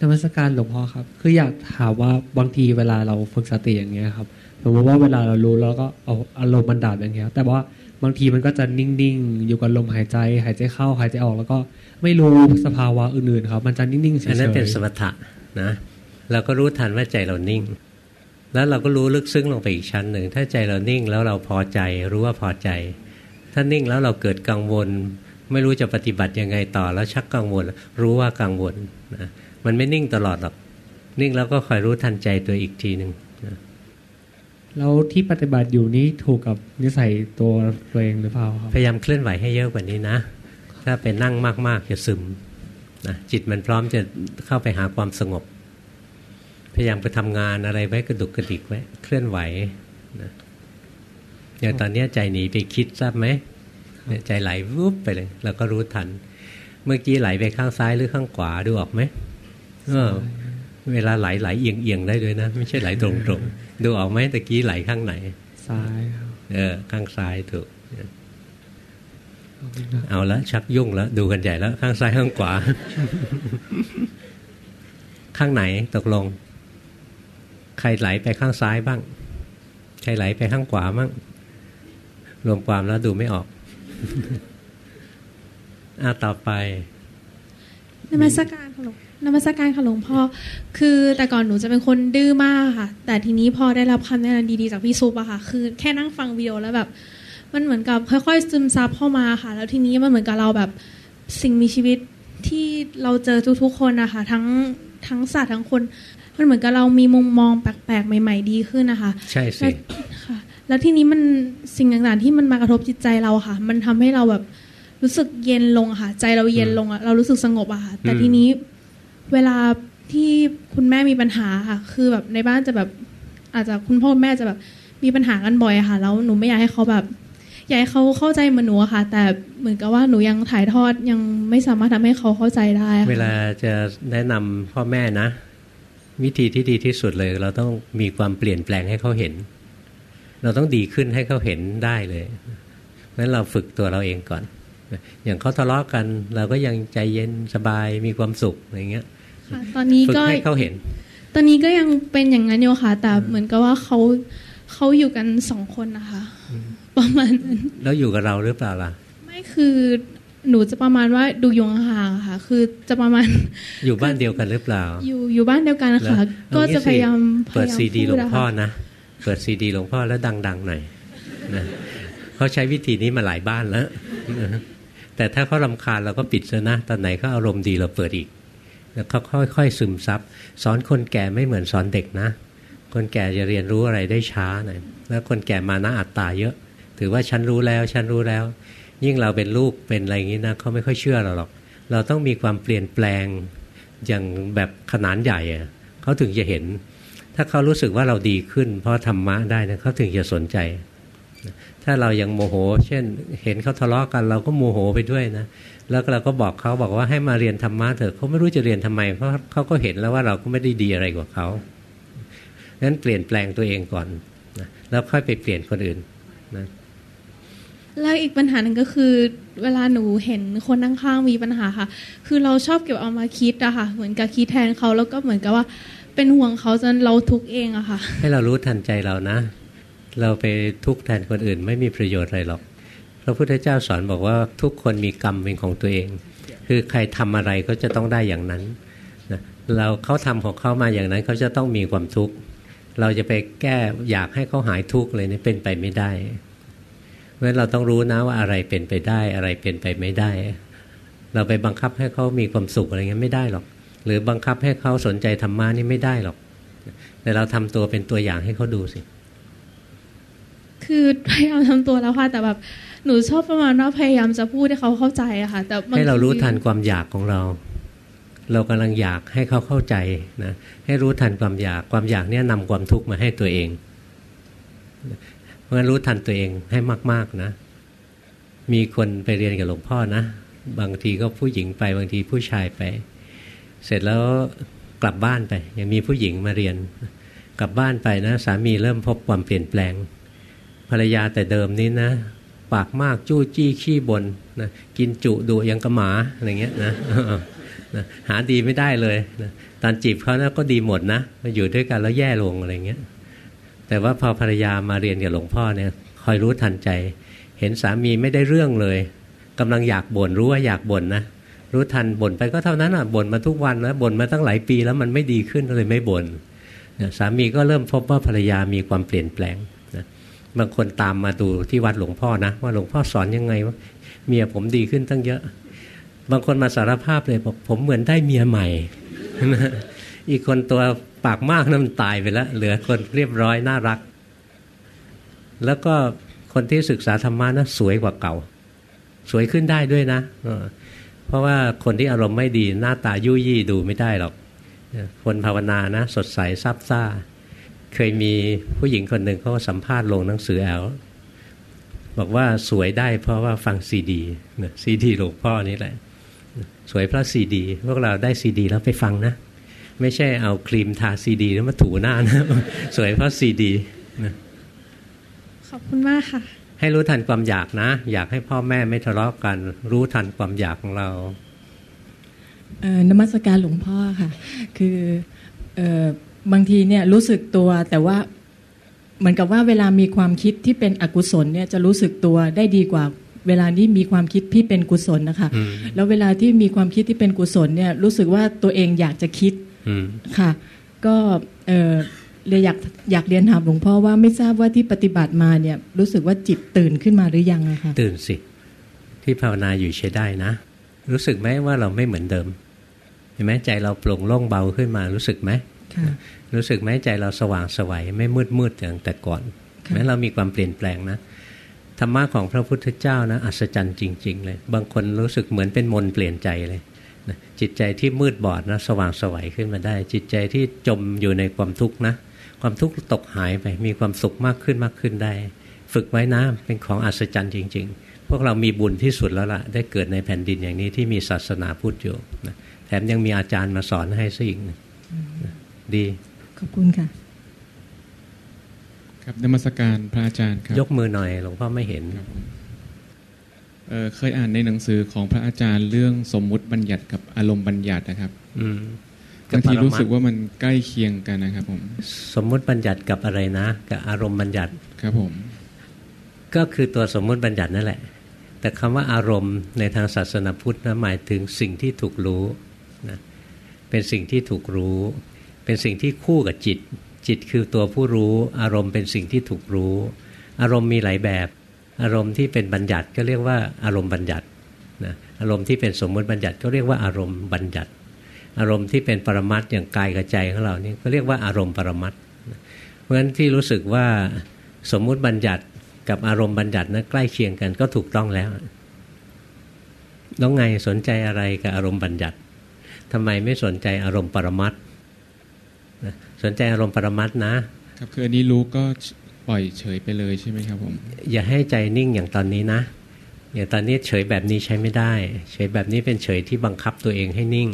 นมัสการหลวงพ่อครับ คืออยากถามว่าบางทีเวลาเราฝึกสติอย่างเงี้ยครับ สมมติว่าเวลาเรารู้แล้วก็เอาอารมณ์มันดับอย่างเงี้ยแต่ว่าบางทีมันก็จะนิ่งๆ อยู่กับลมหายใจ หายใจเข้าหายใจออกแล้วก็ไม่รู้สภาวะอื่นๆครับมันจะนิ่งๆเฉยๆอันนั้นเป็นสมถะนะเราก็รู้ทันว่าใจเรานิ่ง แล้วเราก็รู้ลึกซึ้งลงไปอีกชั้นหนึ่งถ้าใจเรานิ่งแล้วเราพอใจรู้ว่าพอใจ ถ้านิ่งแล้วเราเกิดกังวล ไม่รู้จะปฏิบัติยังไงต่อแล้วชักกังวล รู้ว่ากังวลนะมันไม่นิ่งตลอดหรอกนิ่งแล้วก็คอยรู้ทันใจตัวอีกทีหนึ่ง แล้วที่ปฏิบัติอยู่นี้ถูกกับนิสัยตัวตัวเองหรือเปล่าครับพยายามเคลื่อนไหวให้เยอะกว่านี้นะ ถ้าเป็นนั่งมากๆจะซึมนะจิตมันพร้อมจะเข้าไปหาความสงบ พยายามไปทำงานอะไรไว้กระดุกกระดิกไว้เคลื่อนไหวนะอย่างตอนนี้ใจหนีไปคิดทราบไหมใจไหลวุบไปเลย แล้วก็รู้ทัน เมื่อกี้ไหลไปข้างซ้ายหรือข้างขวาดูออกไหมเออ เวลาไหลไหลเอียงเอียงได้ด้วยนะ ไม่ใช่ไหลตรงตรง ดูออกไหมตะกี้ไหลข้างไหน ซ้ายครับเออ ข้างซ้ายถูก เอาละชักยุ่งแล้ว ดูกันใหญ่แล้ว ข้างซ้ายข้างขวา ข้างไหนตกลง ใครไหลไปข้างซ้ายบ้าง ใครไหลไปข้างขวาบ้าง รวมความแล้วดูไม่ออก อ่าต่อไป นมัสการค่ะหลวงนมัสการค่ะหลวงพ่อคือแต่ก่อนหนูจะเป็นคนดื้อมากค่ะ แต่ทีนี้พอได้รับคำแนะนำดีๆจากพี่ซุปอะค่ะ คือแค่นั่งฟังวิดีโอแล้วแบบ มันเหมือนกับค่อยๆซึมซับเข้ามาค่ะ แล้วทีนี้มันเหมือนกับเราแบบสิ่งมีชีวิตที่เราเจอทุกๆคนนะคะทั้งทั้งสัตว์ทั้งคนมันเหมือนกับเรามีมุมมองแปลกๆใหม่ ๆ ดีขึ้นนะคะ ใช่สิค่ะแล้วทีนี้มันสิ่งต่างๆที่มันมากระทบจิตใจเราค่ะ มันทำให้เราแบบ รู้สึกเย็นลงค่ะ ใจเราเย็นลงอะเรารู้สึกสงบอะค่ะ แต่ทีนี้เวลาที่คุณแม่มีปัญหาค่ะ คือแบบในบ้านจะแบบ อาจจะคุณพ่อแม่จะแบบมีปัญหากันบ่อยค่ะ แล้วหนูไม่อยากให้เขาแบบอยากให้เขาเข้าใจเหมือนหนูค่ะ แต่เหมือนกับว่าหนูยังถ่ายทอดยังไม่สามารถทำให้เขาเข้าใจได้เวลาจะแนะนำพ่อแม่นะ วิธีที่ดีที่สุดเลย เราต้องมีความเปลี่ยนแปลงให้เขาเห็น เราต้องดีขึ้นให้เขาเห็นได้เลยนั้นเราฝึกตัวเราเองก่อน อย่างเขาทะเลาะกัน เราก็ยังใจเย็นสบายมีความสุขอะไรเงี้ยตอนนี้ก็ให้เขาเห็น ตอนนี้ก็ยังเป็นอย่างนั้นอยู่ค่ะ แต่เหมือนกับว่าเขาเขาอยู่กันสองคนนะคะ ประมาณนั้นแล้วอยู่กับเราหรือเปล่าล่ะ ไม่คือหนูจะประมาณว่าดูยงห่างค่ะ คือจะประมาณ อยู่บ้านเดียวกันหรือเปล่า อยู่อยู่บ้านเดียวกันค่ะ ก็จะพยายามเปิดซีดีหลวงพ่อนะเปิดซีดีหลวงพ่อแล้วดัง ๆ หน่อยนะเขาใช้วิธีนี้มาหลายบ้านแล้ว แต่ถ้าเขาลาคาญเราก็ปิดซะนะตอนไหนเขาอารมณ์ดีเราเปิดอีก แล้วเขาค่อย ๆ ซึมซับสอนคนแก่ไม่เหมือนสอนเด็กนะ คนแก่จะเรียนรู้อะไรได้ช้าหน่อยแล้วคนแก่มานะอัตตาเยอะ ถือว่าฉันรู้แล้วฉันรู้แล้ว ยิ่งเราเป็นลูกเป็นอะไรอย่างนี้นะเขาไม่ค่อยเชื่อเราหรอก เราต้องมีความเปลี่ยนแปลงอย่างแบบขนาดใหญ่เขาถึงจะเห็น ถ้าเขารู้สึกว่าเราดีขึ้น เพราะธรรมะได้นะเขาถึงจะสนใจ ถ้าเรายังโมโห เช่น เห็นเขาทะเลาะกัน เราก็โมโหไปด้วยนะแล้วเราก็บอกเขาบอกว่าให้มาเรียนธรรมะเถอะเขาไม่รู้จะเรียนทำไม เพราะเขาก็เห็นแล้วว่าเราก็ไม่ได้ดีอะไรกว่าเขานั้นเปลี่ยนแปลงตัวเองก่อนนะแล้วค่อยไปเปลี่ยนคนอื่นนะแล้วอีกปัญหาหนึ่งก็คือ เวลาหนูเห็นคนนั่งข้างมีปัญหาค่ะ คือเราชอบเก็บเอามาคิดอะค่ะ เหมือนกับคิดแทนเขาแล้วก็เหมือนกับว่าเป็นห่วงเขาจนเราทุกเองอะค่ะ ให้เรารู้ทันใจเรานะ เราไปทุกข์แทนคนอื่น ไม่มีประโยชน์อะไรหรอก พระพุทธเจ้าสอนบอกว่าทุกคนมีกรรมเป็นของตัวเอง คือใครทำอะไรก็จะต้องได้อย่างนั้นนะเราเขาทำของเขามาอย่างนั้นเขาจะต้องมีความทุกข์เราจะไปแก้อยากให้เขาหายทุกข์เลยนี่เป็นไปไม่ได้เพราะฉะนั้นเราต้องรู้นะว่าอะไรเป็นไปได้ อะไรเป็นไปไม่ได้ เราไปบังคับให้เขามีความสุขอะไรเงี้ยไม่ได้หรอก หรือบังคับให้เขาสนใจธรรมะนี่ไม่ได้หรอก แต่เราทำตัวเป็นตัวอย่างให้เขาดูสิ คือพยายามทำตัวแล้วค่ะ แต่แบบหนูชอบประมาณว่าพยายามจะพูดให้เขาเข้าใจอะค่ะ แต่ให้เรารู้ทันความอยากของเรา เรากำลังอยากให้เขาเข้าใจนะให้รู้ทันความอยากความอยากเนี่ยนำความทุกข์มาให้ตัวเอง เพราะฉะนั้นรู้ทันตัวเองให้มาก ๆนะ มีคนไปเรียนกับหลวงพ่อนะบางทีก็ผู้หญิงไปบางทีผู้ชายไป เสร็จแล้วกลับบ้านไป ยังมีผู้หญิงมาเรียน กลับบ้านไปนะ สามีเริ่มพบความเปลี่ยนแปลง ภรรยาแต่เดิมนี้นะ ปากมากจู้จี้ขี้บนนะกินจุดุยังกระหมาอะไรเงี้ยนะนะหาดีไม่ได้เลยนะตอนจีบเขานะก็ดีหมดนะมาอยู่ด้วยกันแล้วแย่ลงอะไรเงี้ย แต่ว่าพอภรรยามาเรียนกับหลวงพ่อเนี่ยคอยรู้ทันใจ เห็นสามีไม่ได้เรื่องเลยกำลังอยากบ่นรู้ว่าอยากบ่นนะรู้ทันบ่นไปก็เท่านั้นอะบ่นมาทุกวันแล้วบ่นมาตั้งหลายปีแล้วมันไม่ดีขึ้นเลยไม่บ่นสามีก็เริ่มพบว่าภรรยามีความเปลี่ยนแปลง บางคนตามมาดูที่วัดหลวงพ่อนะ ว่าหลวงพ่อสอนยังไงว่าเมียผมดีขึ้นตั้งเยอะ บางคนมาสารภาพเลยบอกผมเหมือนได้เมียใหม่ อีกคนตัวปากมากนั้นตายไปแล้ว เหลือคนเรียบร้อยน่ารัก แล้วก็คนที่ศึกษาธรรมะนะสวยกว่าเก่า สวยขึ้นได้ด้วยนะเพราะว่าคนที่อารมณ์ไม่ดีหน้าตายู่ยี่ดูไม่ได้หรอก คนภาวนานะ สดใสซาบซ่า เคยมีผู้หญิงคนหนึ่งเขาสัมภาษณ์ลงหนังสือ Elle บอกว่าสวยได้เพราะว่าฟังซีดีซีดีหลวงพ่อนี่แหละ สวยเพราะซีดี พวกเราได้ซีดีแล้วไปฟังนะ ไม่ใช่เอาครีมทาซีดี แล้วมาถูหน้านะ สวยเพราะซีดีขอบคุณมากค่ะ ให้รู้ทันความอยากนะ อยากให้พ่อแม่ไม่ทะเลาะกัน รู้ทันความอยากของเรานมัสการหลวงพ่อค่ะ คือ บางทีเนี่ยรู้สึกตัวแต่ว่าเหมือนกับว่าเวลามีความคิดที่เป็นอกุศลเนี่ยจะรู้สึกตัวได้ดีกว่า เวลาที่มีความคิดที่เป็นกุศลนะคะ แล้วเวลาที่มีความคิดที่เป็นกุศลเนี่ยรู้สึกว่าตัวเองอยากจะคิดค่ะ ก็เออเลยอยากอยากเรียนถามหลวงพ่อว่าไม่ทราบว่าที่ปฏิบัติมาเนี่ยรู้สึกว่าจิตตื่นขึ้นมาหรือยังะคะตื่นสิ ที่ภาวนาอยู่ใช้ได้นะ รู้สึกไหมว่าเราไม่เหมือนเดิมเห็นไหมใจเราโปร่งโล่งเบาขึ้นมารู้สึกไหม รู้สึกไหมใจเราสว่างสวัยไม่มืดมืดอย่างแต่ก่อนแม้เรามีความเปลี่ยนแปลงนะธรรมะของพระพุทธเจ้านะอัศจรรย์จริง ๆ เลย บางคนรู้สึกเหมือนเป็นมนเปลี่ยนใจเลยนะจิตใจที่มืดบอดนะสว่างสวัยขึ้นมาได้ จิตใจที่จมอยู่ในความทุกข์นะความทุกข์ตกหายไปมีความสุขมากขึ้นมากขึ้นได้ ฝึกไว้นะเป็นของอัศจรรย์จริง ๆ พวกเรามีบุญที่สุดแล้วล่ะ ได้เกิดในแผ่นดินอย่างนี้ที่มีศาสนาพุทธอยู่นะแถมยังมีอาจารย์มาสอนให้ซะอีกนะ ดี ขอบคุณค่ะ ครับนมัสการพระอาจารย์ครับ ยกมือหน่อยหลวงพ่อไม่เห็นเเคยอ่านในหนังสือของพระอาจารย์เรื่องสมมุติบัญญัติกับอารมณ์บัญญัตินะครับ อืมบางทีรู้สึกว่ามันใกล้เคียงกันนะครับผมสมมุติบัญญัติกับอะไรนะกับอารมณ์บัญญัติครับผม ก็คือตัวสมมุติบัญญัตินั่นแหละ แต่คำว่าอารมณ์ในทางศาสนาพุทธนะหมายถึงสิ่งที่ถูกรู้นะเป็นสิ่งที่ถูกรู้ เป็นสิ่งที่คู่กับจิต จิตคือตัวผู้รู้ อารมณ์เป็นสิ่งที่ถูกรู้ อารมณ์มีหลายแบบ อารมณ์ที่เป็นบัญญัติก็เรียกว่าอารมณ์บัญญัตินะอารมณ์ที่เป็นสมมติบัญญัติก็เรียกว่าอารมณ์บัญญัติ อารมณ์ที่เป็นปรมัตอย่างกายกับใจของเรานี่ก็เรียกว่าอารมณ์ปรมัตเพราะฉะนั้นที่รู้สึกว่าสมมุติบัญญัติกับอารมณ์บัญญัตินั้นใกล้เคียงกันก็ถูกต้องแล้วน้องไงสนใจอะไรกับอารมณ์บัญญัติทำไมไม่สนใจอารมณ์ปรมัต สนใจอารมณ์ปรมัตนะ ครับคืออันนี้รู้ก็ปล่อยเฉยไปเลยใช่ไหมครับผม อย่าให้ใจนิ่งอย่างตอนนี้นะ อย่างตอนนี้เฉยแบบนี้ใช้ไม่ได้ เฉยแบบนี้เป็นเฉยที่บังคับตัวเองให้นิ่ง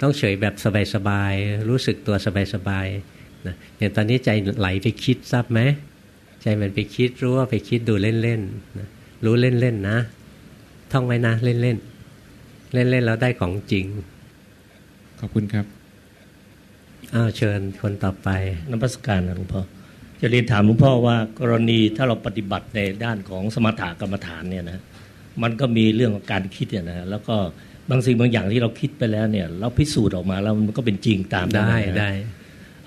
ต้องเฉยแบบสบายๆ รู้สึกตัวสบายๆนะอย่างตอนนี้ใจไหลไปคิดทราบไหม ใจมันไปคิดรู้ว่าไปคิดดูเล่นๆนะรู้เล่นๆนะ ท่องไว้นะเล่นๆ เล่นๆแล้วได้ของจริง ขอบคุณครับ อ้าวเชิญคนต่อไปนักสการนะหลวงพ่อจะเรียนถามหลวงพ่อว่ากรณีถ้าเราปฏิบัติในด้านของสมถะกรรมฐานเนี่ยนะมันก็มีเรื่องของการคิดเนี่ยนะแล้วก็บางสิ่งบางอย่างที่เราคิดไปแล้วเนี่ย เราพิสูจน์ออกมาแล้วมันก็เป็นจริงตามได้ได้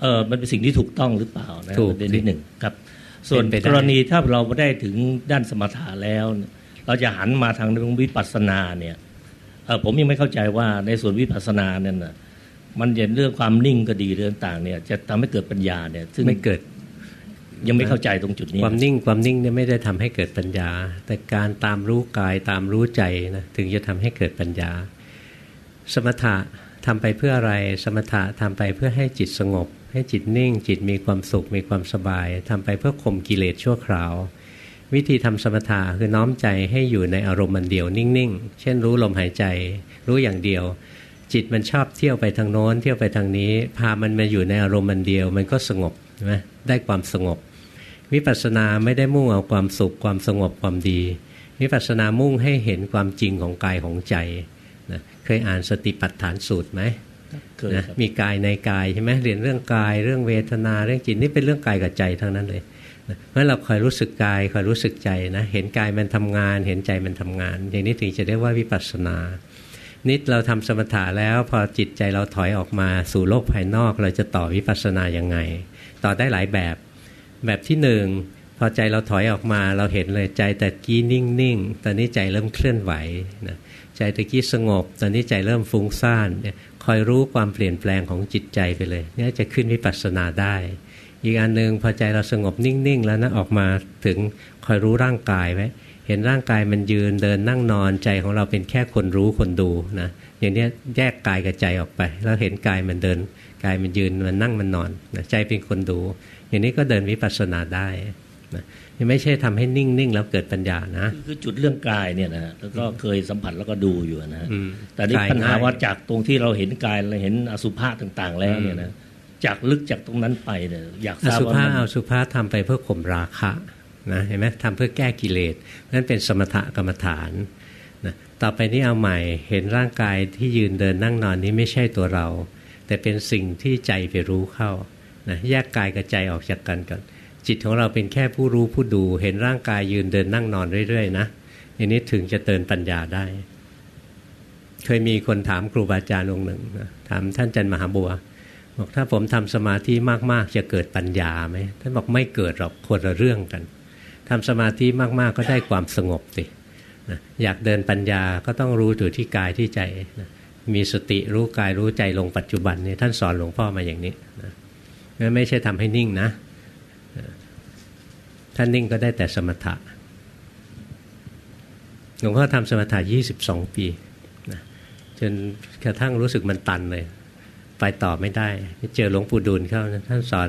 เออมันเป็นสิ่งที่ถูกต้องหรือเปล่านะประเด็นที่หนึ่งครับ ส่วนกรณีถ้าเราได้ถึงด้านสมถะแล้ว เราจะหันมาทางเรื่องวิปัสสนาเนี่ยเออผมยังไม่เข้าใจว่าในส่วนวิปัสสนาเนี่ยนะ มันเห็นเรื่องความนิ่งก็ดีเรื่องต่างเนี่ย จะทำให้เกิดปัญญาเนี่ยซึ่งไม่เกิด ยังไม่เข้าใจตรงจุดนี้ ความนิ่งความนิ่งเนี่ยไม่ได้ทำให้เกิดปัญญา แต่การตามรู้กายตามรู้ใจนะถึงจะทำให้เกิดปัญญา สมถะทำไปเพื่ออะไร สมถะทำไปเพื่อให้จิตสงบ ให้จิตนิ่ง จิตมีความสุขมีความสบายทำไปเพื่อข่มกิเลสชั่วคราว วิธีทำสมถะคือน้อมใจให้อยู่ในอารมณ์มันเดียวนิ่งๆ เช่นรู้ลมหายใจ รู้อย่างเดียว จิตมันชอบเที่ยวไปทางโน้นเที่ยวไปทางนี้ พามันมาอยู่ในอารมณ์มันเดียว มันก็สงบใช่ไหมได้ความสงบ วิปัสสนาไม่ได้มุ่งเอาความสุขความสงบความดี วิปัสสนามุ่งให้เห็นความจริงของกายของใจนะเคยอ่านสติปัฏฐานสูตรไหมนะมีกายในกายใช่ไหมเรียนเรื่องกายเรื่องเวทนาเรื่องจิตนี่เป็นเรื่องกายกับใจทั้งนั้นเลยเพราะเราคอยรู้สึกกายคอยรู้สึกใจนะเห็นกายมันทำงาน เห็นใจมันทำงาน อย่างนี้ถึงจะได้ว่าวิปัสสนา นิดเราทำสมถะแล้วพอจิตใจเราถอยออกมาสู่โลกภายนอก เราจะต่อวิปัสสนายังไง ต่อได้หลายแบบ แบบที่หนึ่งพอใจเราถอยออกมาเราเห็นเลยใจแต่กี้นิ่งๆ ตอนนี้ใจเริ่มเคลื่อนไหวนะใจตะกี้สงบ ตอนนี้ใจเริ่มฟุ้งซ่านเนี่ยคอยรู้ความเปลี่ยนแปลงของจิตใจไปเลยเนี่ยจะขึ้นวิปัสสนาได้ อีกอันหนึ่งพอใจเราสงบนิ่งๆ แล้วนะออกมาถึงคอยรู้ร่างกายไว้ เห็นร่างกายมันยืนเดินนั่งนอนใจของเราเป็นแค่คนรู้คนดูนะอย่างนี้แยกกายกับใจออกไป แล้วเห็นกายมันเดินกายมันยืนมันนั่งมันนอนนะใจเป็นคนดู อย่างนี้ก็เดินวิปัสสนาได้นะไม่ใช่ทำให้นิ่งๆแล้วเกิดปัญญานะคือจุดเรื่องกายเนี่ยนะแล้วก็เคยสัมผัสแล้วก็ดูอยู่นะแต่นี่ปัญหาว่าจากตรงที่เราเห็นกายเราเห็นอสุภะต่าง ๆ แล้วเนี่ยนะจากลึกจากตรงนั้นไปเนี่ยอยากทราบว่าอสุภะทำไปเพื่อข่มราคะ นะเห็นไหมทำเพื่อแก้กิเลสนั่นเป็นสมถกรรมฐานนะต่อไปนี้เอาใหม่เห็นร่างกายที่ยืนเดินนั่งนอนนี้ไม่ใช่ตัวเรา แต่เป็นสิ่งที่ใจไปรู้เข้านะแยกกายกับใจออกจากกันก่อนจิตของเราเป็นแค่ผู้รู้ผู้ดู เห็นร่างกายยืนเดินนั่งนอนเรื่อยๆนะอย่างนี้ถึงจะเตือนปัญญาได้ เคยมีคนถามครูบาอาจารย์องค์หนึ่งนะถามท่านจันมหาบัวบอกถ้าผมทำสมาธิมากๆ จะเกิดปัญญาไหมท่านบอกไม่เกิดหรอกคนละเรื่องกัน ทำสมาธิมากๆ ก็ได้ความสงบสินะอยากเดินปัญญาก็ต้องรู้อยู่ที่กายที่ใจนะมีสติรู้กายรู้ใจลงปัจจุบันนี่ท่านสอนหลวงพ่อมาอย่างนี้นะไม่ใช่ทำให้นิ่งนะท่านนิ่งก็ได้แต่สมถะหลวงพ่อทำสมถะยี่สิบสองปีนะจนกระทั่งรู้สึกมันตันเลย ไปต่อไม่ได้เจอหลวงปู่ดูลเข้าท่านสอน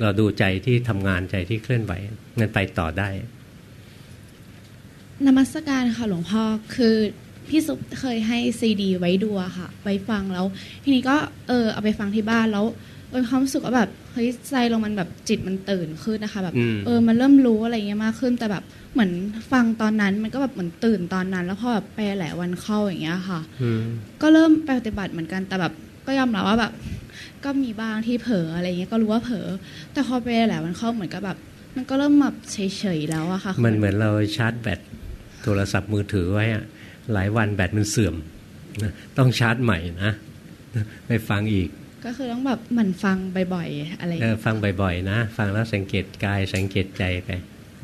เราดูใจที่ทำงานใจที่เคลื่อนไหวงั้นไปต่อได้นมัสการค่ะหลวงพ่อคือพี่ซุปเคยให้ซีดี ไว้ดูค่ะ ไว้ฟังแล้ว ทีนี้ก็เออเอาไปฟังที่บ้านแล้วเออความรู้สึกว่าแบบเฮ้ยใจเรามันแบบจิตมันตื่นขึ้นนะคะ แบบ เออมันเริ่มรู้อะไรเงี้ยมากขึ้น แต่แบบเหมือนฟังตอนนั้นมันก็แบบเหมือนตื่นตอนนั้น แล้วพอแบบไปหลายวันเข้าอย่างเงี้ยค่ะก็เริ่มปฏิบัติเหมือนกันแต่แบบ ก็ยอมรับว่าแบบ ก็มีบ้างที่เผลออะไรเงี้ยก็รู้ว่าเผลอแต่พอไปหลายวันเข้าเหมือนกับแบบ มันก็เริ่มแบบเฉยๆแล้วอะค่ะมันเหมือนเราชาร์จแบตโทรศัพท์มือถือไว้อะหลายวันแบตมันเสื่อมต้องชาร์จใหม่นะไปฟังอีก ก็คือต้องแบบหมั่นฟังบ่อยๆอะไรเออฟังบ่อยๆนะ ฟังแล้วสังเกตกายสังเกตใจไป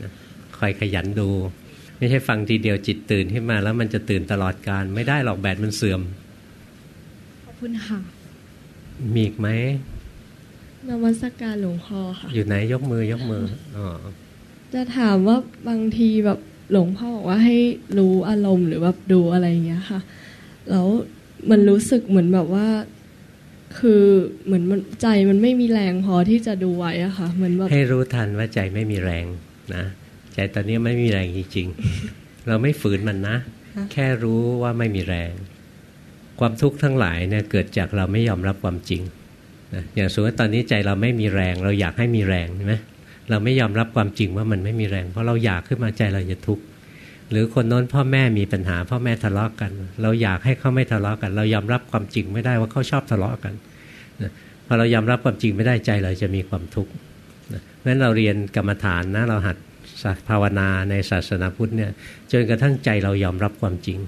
นะคอยขยันดู ไม่ใช่ฟังทีเดียวจิตตื่นขึ้นมาแล้วมันจะตื่นตลอดการไม่ได้หรอกแบตมันเสื่อมขอบคุณค่ะ มีอีกไหมนมัสการหลวงพ่อค่ะ อยู่ไหนยกมือยกมืออ๋อจะถามว่าบางทีแบบหลวงพ่อบอกว่าให้รู้อารมณ์หรือว่าดูอะไรอย่างเงี้ยค่ะ แล้วมันรู้สึกเหมือนแบบว่า คือเหมือนมันใจมันไม่มีแรงพอที่จะดูไว้อะค่ะ เหมือนแบบให้รู้ทันว่าใจไม่มีแรงนะใจตอนนี้ไม่มีแรงจริงๆ เราไม่ฝืนมันนะ แค่รู้ว่าไม่มีแรง ความทุกข์ทั้งหลายเนี่ยเกิดจากเราไม่ยอมรับความจริงนะอย่างสมมติตอนนี้ใจเราไม่มีแรง เราอยากให้มีแรงใช่ไหมเราไม่ยอมรับความจริงว่ามันไม่มีแรง เพราะเราอยากขึ้นมาใจเราจะทุกข์หรือคนโน้นพ่อแม่มีปัญหา พ่อแม่ทะเลาะกกัน เราอยากให้เขาไม่ทะเลาะกัน เรายอมรับความจริงไม่ได้ว่าเขาชอบทะเลาะกันพอเรายอมรับความจริงไม่ได้ใจเราจะมีความทุกข์นั้นเราเรียนกรรมฐานนะเราหัดภาวนาในศาสนาพุทธเนี่ยจนกระทั่งใจเรายอมรับความจริง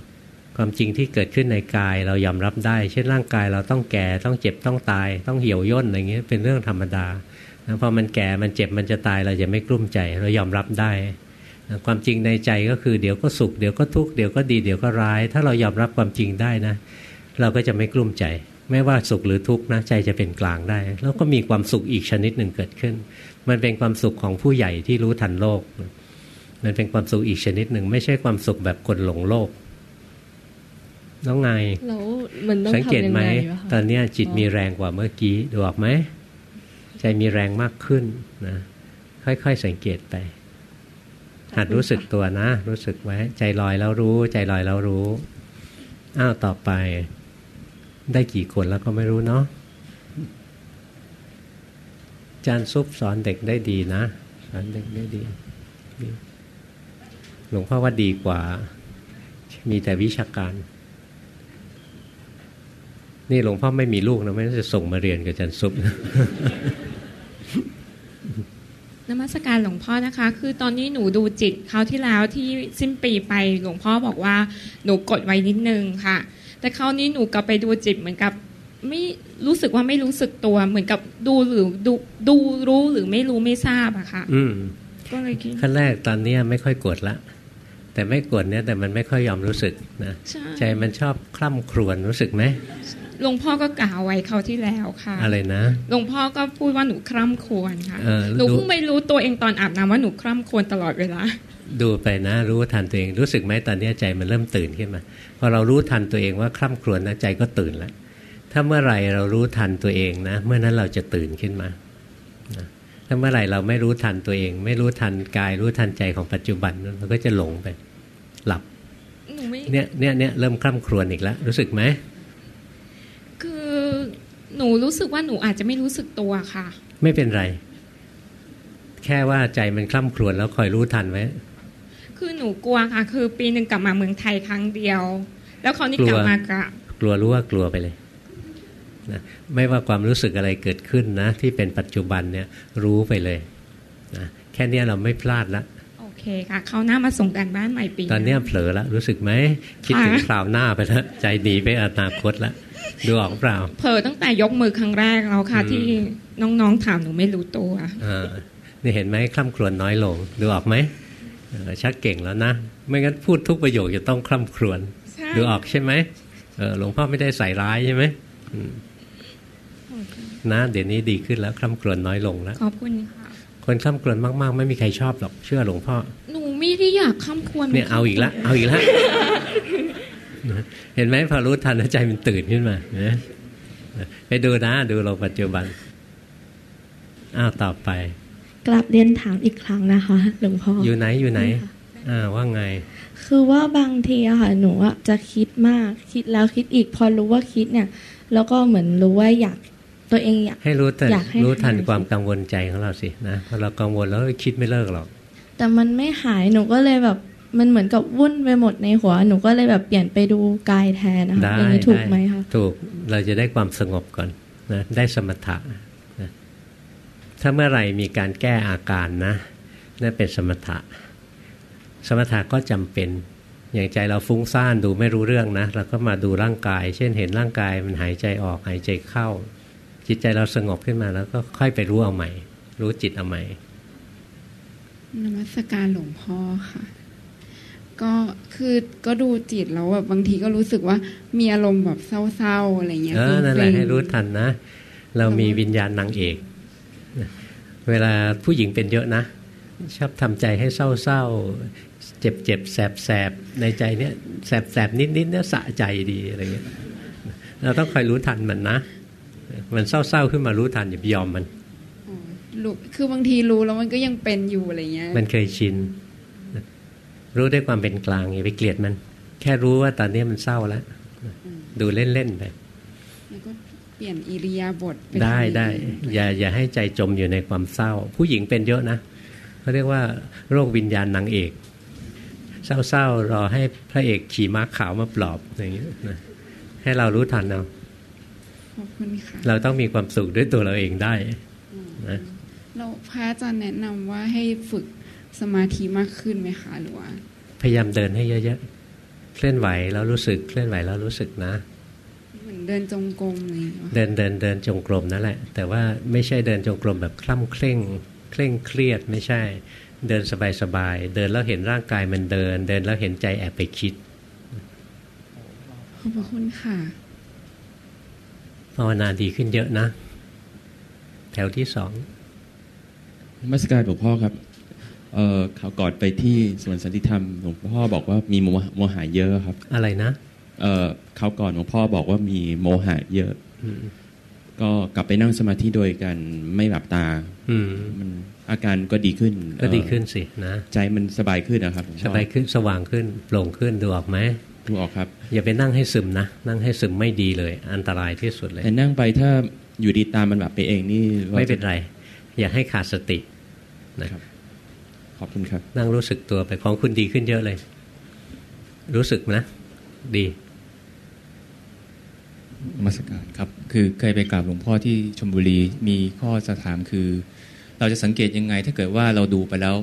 ความจริงที่เกิดขึ้นในกายเรายอมรับได้ เช่นร่างกายเราต้องแก่ต้องเจ็บต้องตาย ต้องเหี่ยวย่นอะไรเงี้ยเป็นเรื่องธรรมดาพอมันแก่มันเจ็บมันจะตายเราจะไม่กลุ้มใจ เรายอมรับได้ ความจริงในใจก็คือเดี๋ยวก็สุขเดี๋ยวก็ทุกข์เดี๋ยวก็ดีเดี๋ยวก็ร้าย ถ้าเรายอมรับความจริงได้นะ เราก็จะไม่กลุ้มใจ ไม่ว่าสุขหรือทุกข์นะใจจะเป็นกลางได้ แล้วก็มีความสุขอีกชนิดหนึ่งเกิดขึ้น มันเป็นความสุขของผู้ใหญ่ที่รู้ทันโลก มันเป็นความสุขอีกชนิดหนึ่ง ไม่ใช่ความสุขแบบคนหลงโลก น้องไงสังเกตไหมตอนนี้จิตมีแรงกว่าเมื่อกี้ดูออกไหมใจมีแรงมากขึ้นนะค่อยๆสังเกตไปหัดรู้สึกตัวนะ รู้สึกไว้ ใจลอยแล้วรู้ ใจลอยแล้วรู้อ้าวต่อไป ได้กี่คนแล้วก็ไม่รู้เนาะจานซุปสอนเด็กได้ดีนะ สอนเด็กได้ดี หลวงพ่อว่าดีกว่า มีแต่วิชาการ นี่หลวงพ่อไม่มีลูกนะไม่จะส่งมาเรียนกับจันซุปนมัสการหลวงพ่อนะคะ คือตอนนี้หนูดูจิตเขาที่แล้วที่สิ้นปีไปหลวงพ่อบอกว่าหนูกดไว้นิดนึงค่ะ แต่คราวนี้หนูกลับไปดูจิตเหมือนกับไม่รู้สึกว่าไม่รู้สึกตัวเหมือนกับดูหรือดูดูรู้หรือไม่รู้ไม่ทราบอะค่ะ อืมก็เลยคิดขั้นแรกตอนนี้ไม่ค่อยกดละ แต่ไม่กดเนี่ยแต่มันไม่ค่อยยอมรู้สึกนะใจมันชอบคล่ำครวญรู้สึกไหม หลวงพ่อก็กล่าวไว้เขาที่แล้วค่ะ อะไรนะหลวงพ่อก็พูดว่าหนูคร่ำควรค่ะหนูเพิ่งไม่รู้ตัวเองตอนอาบน้ำว่าหนูคร่ำควรตลอดเวลาดูไปนะรู้ทันตัวเองรู้สึกไหมตอนนี้ใจมันเริ่มตื่นขึ้นมาพอเรารู้ทันตัวเองว่าคร่ำครวญนะใจก็ตื่นแล้วถ้าเมื่อไหร่เรารู้ทันตัวเองนะเมื่อนั้นเราจะตื่นขึ้นมาถ้าเมื่อไหร่เราไม่รู้ทันตัวเอง ไม่รู้ทันกาย รู้ทันใจของปัจจุบันเราก็จะหลงไป หลับเนี่ยเนี่ยเนี่ยเริ่มคร่ำครวญอีกแล้วรู้สึกไหมคือ หนูรู้สึกว่าหนูอาจจะไม่รู้สึกตัวค่ะ ไม่เป็นไร แค่ว่าใจมันคล่ำครวญแล้วคอยรู้ทันไว้ คือหนูกลัวค่ะ คือปีหนึ่งกลับมาเมืองไทยครั้งเดียว แล้วเขานี่กลับมากะกลัวรู้ว่ากลัวไปเลยนะไม่ว่าความรู้สึกอะไรเกิดขึ้นนะ ที่เป็นปัจจุบันเนี่ยรู้ไปเลยนะแค่นี้เราไม่พลาดละโอเคค่ะเขาหน้ามาส่งกันบ้านใหม่ปีตอนนี้เผลอแล้วรู้สึกไหมคิดถึงคราวหน้าไปแล้วใจหนีไปอนาคตแล้ว ดูออกเปล่าเผลอตั้งแต่ยกมือครั้งแรกแล้วค่ะ ที่น้องๆถามหนูไม่รู้ตัวอ่านี่เห็นไหมคล่ำครวญน้อยลง ดูออกไหมชักเก่งแล้วนะ ไม่งั้นพูดทุกประโยคจะต้องคล่ำครวญดูออกใช่ไหมหลวงพ่อไม่ได้ใส่ร้ายใช่ไหมนะเดี๋ยวนี้ดีขึ้นแล้วคล่ำครวญน้อยลงแล้วขอบคุณค่ะคนคล่ำครวญมากๆ ไม่มีใครชอบหรอกเชื่อหลวงพ่อหนูไม่ได้อยากคล่ำครวญเนี่ยเอาอีกแล้วเอาอีกแล้ว เห็นไหมพอรู้ทันใจมันตื่นขึ้นมาไปดูนะ ดูเราปัจจุบัน อ้าวต่อไป กลับเรียนถามอีกครั้งนะคะ หลวงพ่อ อยู่ไหนอยู่ไหน อ่าว่าไง คือว่าบางทีอะค่ะ หนูจะคิดมากคิดแล้วคิดอีก พอรู้ว่าคิดเนี่ย แล้วก็เหมือนรู้ว่าอยากตัวเองอยากให้รู้แต่รู้ทันความกังวลใจของเราสินะพอเรากังวลแล้วคิดไม่เลิกหรอก แต่มันไม่หายหนูก็เลยแบบ มันเหมือนกับวุ่นไปหมดในหัว หนูก็เลยแบบเปลี่ยนไปดูกายแทนนะคะอย่างนี้ถูกไหมคะถูกเราจะได้ความสงบก่อนนะได้สมถะนะถ้าเมื่อไหร่มีการแก้อาการนะนั่นเป็นสมถะ สมถะก็จำเป็น อย่างใจเราฟุ้งซ่านดูไม่รู้เรื่องนะเราก็มาดูร่างกาย เช่นเห็นร่างกายมันหายใจออกหายใจเข้า จิตใจเราสงบขึ้นมาแล้วก็ค่อยไปรู้เอาใหม่ รู้จิตเอาใหม่นมัสการหลวงพ่อค่ะ ก็คือก็ดูจิตแล้วแบบบางทีก็รู้สึกว่ามีอารมณ์แบบเศร้าๆอะไรเงี้ยเออนั่นแหละให้รู้ทันนะ เรามีวิญญาณนางเอกเวลาผู้หญิงเป็นเยอะนะ ชอบทำใจให้เศร้าๆเจ็บเจ็บแสบแสบในใจเนี้ยแสบแสบนิดนิดเนี้ยสะใจดีอะไรเงี้ยเราต้องคอยรู้ทันมันนะ มันเศร้าๆขึ้นมารู้ทันอย่าไปยอมมันรู้คือบางทีรู้แล้วมันก็ยังเป็นอยู่อะไรเงี้ย มันเคยชิน รู้ด้วยความเป็นกลางอย่าไปเกลียดมัน แค่รู้ว่าตอนนี้มันเศร้าแล้วดูเล่นๆไปแล้วก็เปลี่ยนอิริยาบถได้ได้อย่าอย่าให้ใจจมอยู่ในความเศร้า ผู้หญิงเป็นเยอะนะเขาเรียกว่าโรควิญญาณนางเอกเศร้าๆรอให้พระเอกขี่ม้าขาวมาปลอบอย่างเงี้ยนะให้เรารู้ทันเอาขอบคุณค่ะเราต้องมีความสุขด้วยตัวเราเองได้นะเราพระอาจารย์แนะนำว่าให้ฝึก สมาธิมากขึ้นไหมคะหรือว่าพยายามเดินให้เยอะๆเคลื่อนไหวแล้วรู้สึกเคลื่อนไหวแล้วรู้สึกนะเหมือนเดินจงกรมเลยเดินเดินเดินจงกรมนั่นแหละ แต่ว่าไม่ใช่เดินจงกรมแบบคล่ำเคร่งเคร่งเครียดไม่ใช่ เดินสบายๆเดินแล้วเห็นร่างกายมันเดิน เดินแล้วเห็นใจแอบไปคิดขอบพระคุณค่ะภาวนาดีขึ้นเยอะนะ แถวที่สองมัสการหลวงพ่อครับ เอ่อข่าวก่อนไปที่สวนสันติธรรมหลวงพ่อบอกว่ามีโมหะเยอะครับ อะไรนะ เอ่อข่าวก่อนหลวงพ่อบอกว่ามีโมหะเยอะก็กลับไปนั่งสมาธิโดยการไม่หลับตา อืมันอาการก็ดีขึ้น ก็ดีขึ้นสินะใจมันสบายขึ้นนะครับสบายขึ้นสว่างขึ้นโปร่งขึ้นดูออกไหมดูออกครับ อย่าไปนั่งให้ซึมนะนั่งให้ซึมไม่ดีเลย อันตรายที่สุดเลยแต่นั่งไปถ้าอยู่ดีตามมันแบบไปเองนี่ไม่เป็นไร อย่าให้ขาดสตินะครับ ขอบคุณครับ นั่งรู้สึกตัวไปของคุณดีขึ้นเยอะเลย รู้สึกนะ ดีมาสการครับ คือเคยไปกราบหลวงพ่อที่ชมบุรีมีข้อจะถามคือ เราจะสังเกตยังไง ถ้าเกิดว่าเราดูไปแล้ว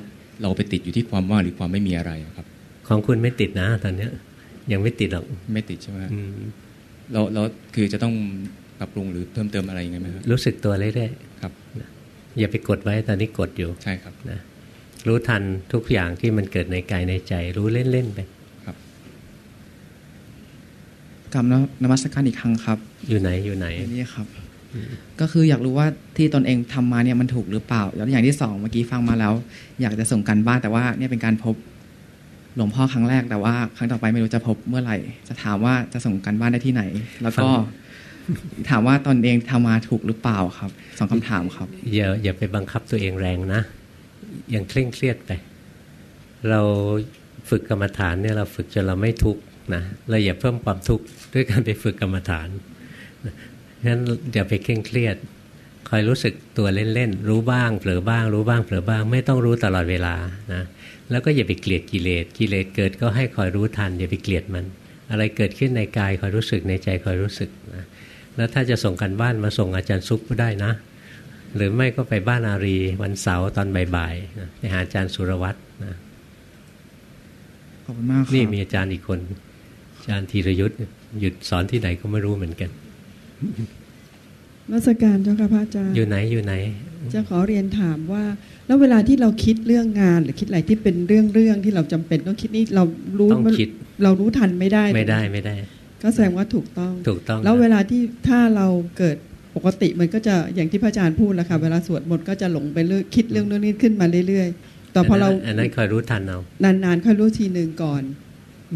เราไปติดอยู่ที่ความว่างหรือความไม่มีอะไรครับ ของคุณไม่ติดนะตอนเนี้ย ยังไม่ติดหรอกไม่ติดใช่ไหมเราเราคือจะต้องปรับปรุงหรือเพิ่มเติมอะไรยังไงไหมครับรู้สึกตัวเรื่อยๆครับ อย่าไปกดไว้ตอนนี้กดอยู่ใช่ครับนะ รู้ทันทุกอย่างที่มันเกิดในกายในใจ รู้เล่นๆไปกรรมนมัสการอีกครั้งครับ อยู่ไหนอยู่ไหนนี่ครับ ก็คืออยากรู้ว่าที่ตนเองทำมาเนี่ยมันถูกหรือเปล่าแล้วอย่างที่สองเมื่อกี้ฟังมาแล้ว อยากจะส่งกันบ้านแต่ว่าเนี่ยเป็นการพบหลวงพ่อครั้งแรกแต่ว่า ครั้งต่อไปไม่รู้จะพบเมื่อไหร่ จะถามว่าจะส่งกันบ้านได้ที่ไหน แล้วก็ถามว่าตนเองทำมาถูกหรือเปล่าครับสองคำถามครับอย่าอย่าไปบังคับตัวเองแรงนะ ยังเคร่งเครียดไป เราฝึกกรรมฐานเนี่ยเราฝึกจนเราไม่ทุกข์นะเราอย่าเพิ่มความทุกข์ด้วยการไปฝึกกรรมฐานงั้นอย่าไปเคร่งเครียด คอยรู้สึกตัวเล่นๆ รู้บ้างเผลอบ้าง รู้บ้างเผลอบ้าง ไม่ต้องรู้ตลอดเวลานะแล้วก็อย่าไปเกลียดกิเลสกิเลสเกิดก็ให้คอยรู้ทัน อย่าไปเกลียดมัน อะไรเกิดขึ้นในกายคอยรู้สึกในใจคอยรู้สึกนะแล้วถ้าจะส่งกันบ้านมาส่งอาจารย์ซุปก็ได้นะ หรือไม่ก็ไปบ้านอารี วันเสาร์ตอนบ่ายๆไปหาอาจารย์สุรวัตรนะขอบคุณมากนี่มีอาจารย์อีกคน อาจารย์ธีรยุทธ์หยุดสอนที่ไหนก็ไม่รู้เหมือนกันรัศการเจ้าค่ะพระอาจารย์อยู่ไหนอยู่ไหน จะขอเรียนถามว่า แล้วเวลาที่เราคิดเรื่องงาน หรือคิดอะไรที่เป็นเรื่องเรื่องที่เราจำเป็นต้องคิดนี่เรารู้ต้องคิดเรารู้ทันไม่ได้ ไม่ได้ไม่ได้ ก็แสดงว่าถูกต้องถูกต้อง แล้วเวลาที่ถ้าเราเกิด ปกติมันก็จะอย่างที่พระอาจารย์พูดแล้วค่ะเวลาสวดมนต์ก็จะหลงไปเรื่อยคิดเรื่องเรื่องนี้ขึ้นมาเรื่อยๆแต่พอเราอันนั้นคอยรู้ทันเอานานๆค่อยรู้ทีหนึ่งก่อน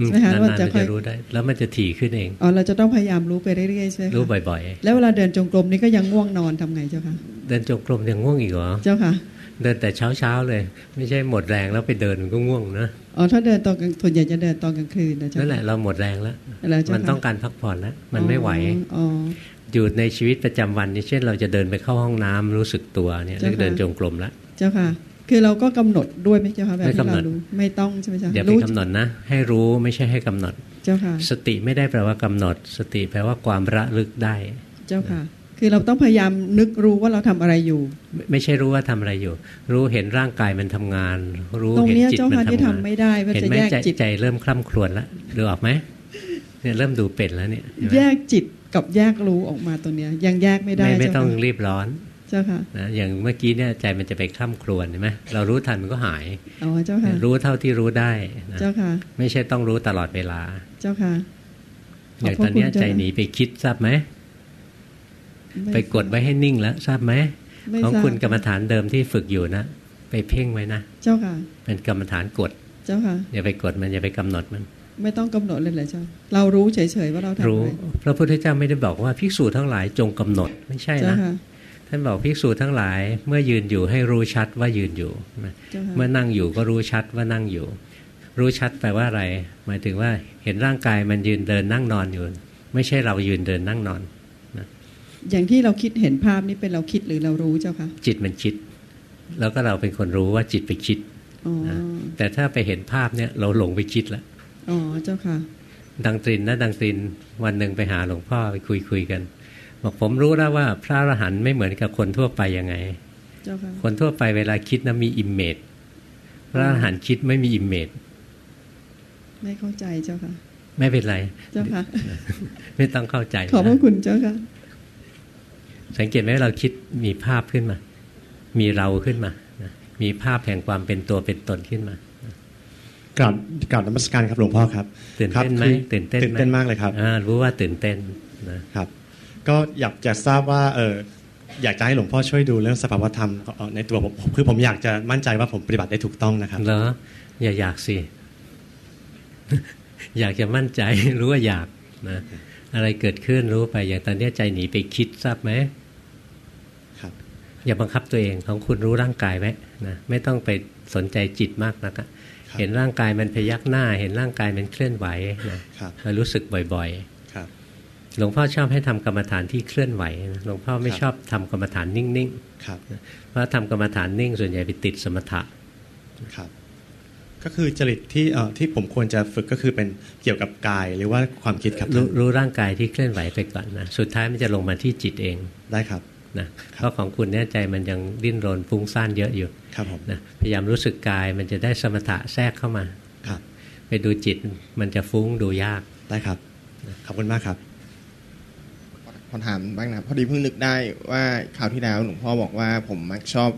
ใช่ไหมคะว่าจะค่อยรู้ได้ แล้วมันจะถี่ขึ้นเองอ๋อเราจะต้องพยายามรู้ไปเรื่อยๆใช่ไหมรู้บ่อยๆ แล้วเวลาเดินจงกรมนี่ก็ยังง่วงนอนทำไงเจ้าคะเดินจงกรมยังง่วงอีกเหรอเจ้าค่ะเดินแต่เช้าเช้าเลย ไม่ใช่หมดแรงแล้วไปเดินก็ง่วงนะอ๋อถ้าเดินตอนกลางส่วนใหญ่จะเดินตอนกลางคืนนะเจ้านั่นแหละเราหมดแรงแล้วมันต้องการพักผ่อนแล้วมันไม่ไหวอ๋อ อยู่ในชีวิตประจำวันนี่เช่น เราจะเดินไปเข้าห้องน้ำรู้สึกตัวเนี่ยเดินจงกรมแล้วเจ้าค่ะ คือเราก็กำหนดด้วยไหมเจ้าค่ะแบบที่เรารู้ไม่ต้องใช่ไหมเจ้าอย่าไปกำหนดนะ ให้รู้ไม่ใช่ให้กำหนด เจ้าค่ะ สติไม่ได้แปลว่ากำหนด สติแปลว่าความระลึกได้ เจ้าค่ะ คือเราต้องพยายามนึกรู้ว่าเราทำอะไรอยู่ ไม่ใช่รู้ว่าทำอะไรอยู่ รู้เห็นร่างกายมันทำงาน รู้เห็นจิตมันทำงานที่ทำไม่ได้เห็นไหมใจใจเริ่มคล่ำครวญแล้วดูออกไหมเนี่ยเริ่มดูเป็นแล้วเนี่ยแยกจิต กับแยกรู้ออกมาตรงเนี้ย ยังแยกไม่ได้ไม่ต้องรีบร้อนเจ้าค่ะนะอย่างเมื่อกี้เนี่ยใจมันจะไปคล่ำครวญใช่ไหมเรารู้ทันมันก็หายอ๋อเจ้าค่ะรู้เท่าที่รู้ได้เจ้าค่ะ ไม่ใช่ต้องรู้ตลอดเวลา เจ้าค่ะอย่างตอนนี้ใจหนีไปคิดทราบไหมไปกดไว้ให้นิ่งแล้วทราบไหมของคุณกรรมฐานเดิมที่ฝึกอยู่นะไปเพ่งไว้นะเจ้าค่ะ เป็นกรรมฐานกด เจ้าค่ะอย่าไปกดมันอย่าไปกำหนดมัน ไม่ต้องกำหนดเลยเลยเจ้าเรารู้เฉยๆว่าเราทำอะไรรู้พระพุทธเจ้าไม่ได้บอกว่าภิกษุทั้งหลายจงกำหนดไม่ใช่นะท่านบอกภิกษุทั้งหลายเมื่อยืนอยู่ให้รู้ชัดว่ายืนอยู่เมื่อนั่งอยู่ก็รู้ชัดว่านั่งอยู่ รู้ชัดแปลว่าอะไร หมายถึงว่าเห็นร่างกายมันยืนเดินนั่งนอนอยู่ ไม่ใช่เรายืนเดินนั่งนอนอย่างที่เราคิดเห็นภาพนี้เป็นเราคิดหรือเรารู้เจ้าคะจิตมันคิด แล้วก็เราเป็นคนรู้ว่าจิตไปคิดแต่ถ้าไปเห็นภาพเนี่ยเราหลงไปคิดแล้ว อ๋อเจ้าค่ะ ดังตรินนะดังตรินวันหนึ่งไปหาหลวงพ่อไปคุยคุยกัน บอกผมรู้แล้วว่าพระอรหันต์ไม่เหมือนกับคนทั่วไปยังไงคนทั่วไปเวลาคิดนะมี image พระอรหันต์คิดไม่มี imageไม่เข้าใจเจ้าค่ะ ไม่เป็นไรเจ้าค่ะ ไม่ต้องเข้าใจ ขอบพระคุณเจ้าค่ะ สังเกตไหมเราคิดมีภาพขึ้นมา มีเราขึ้นมามีภาพแห่งความเป็นตัวเป็นตนขึ้นมา กราบกราบนมัสการครับหลวงพ่อครับตื่นเต้นไหมตื่นเต้นตื่นเต้นมากเลยครับรู้ว่าตื่นเต้นนะครับ ก็อยากจะทราบว่าเอออยากจะให้หลวงพ่อช่วยดูเรื่องสภาวธรรมในตัวผมคือผมอยากจะมั่นใจว่าผมปฏิบัติได้ถูกต้องนะครับเหรออย่าอยากสิอยากจะมั่นใจรู้ว่าอยากนะอะไรเกิดขึ้นรู้ไปอย่างตอนนี้ใจหนีไปคิดทราบไหมอย่าบังคับตัวเองของคุณรู้ร่างกายไว้นะไม่ต้องไปสนใจจิตมากนัก เห็นร่างกายมันพยักหน้า เห็นร่างกายมันเคลื่อนไหวนะเรารู้สึกบ่อยๆหลวงพ่อชอบให้ทำกรรมฐานที่เคลื่อนไหวหลวงพ่อไม่ชอบทำกรรมฐานนิ่งๆเพราะทำกรรมฐานนิ่งส่วนใหญ่ไปติดสมถะครับก็คือจริตที่เอ่อที่ผมควรจะฝึกก็คือเป็นเกี่ยวกับกายหรือว่าความคิดครับรรู้ร่างกายที่เคลื่อนไหวไปก่อนนะสุดท้ายมันจะลงมาที่จิตเองได้ครับ นะเพราะของคุณเนี่ยใจมันยังดิ้นรนฟุ้งซ่านเยอะอยู่ครับผมนะพยายามรู้สึกกายมันจะได้สมถะแทรกเข้ามาครับ ไปดูจิตมันจะฟุ้งดูยากได้ครับขอบคุณมากครับขอถามบ้างนะพอดีเพิ่งนึกได้ว่าคราวที่แล้วหลวงพ่อบอกว่าผมมักชอบ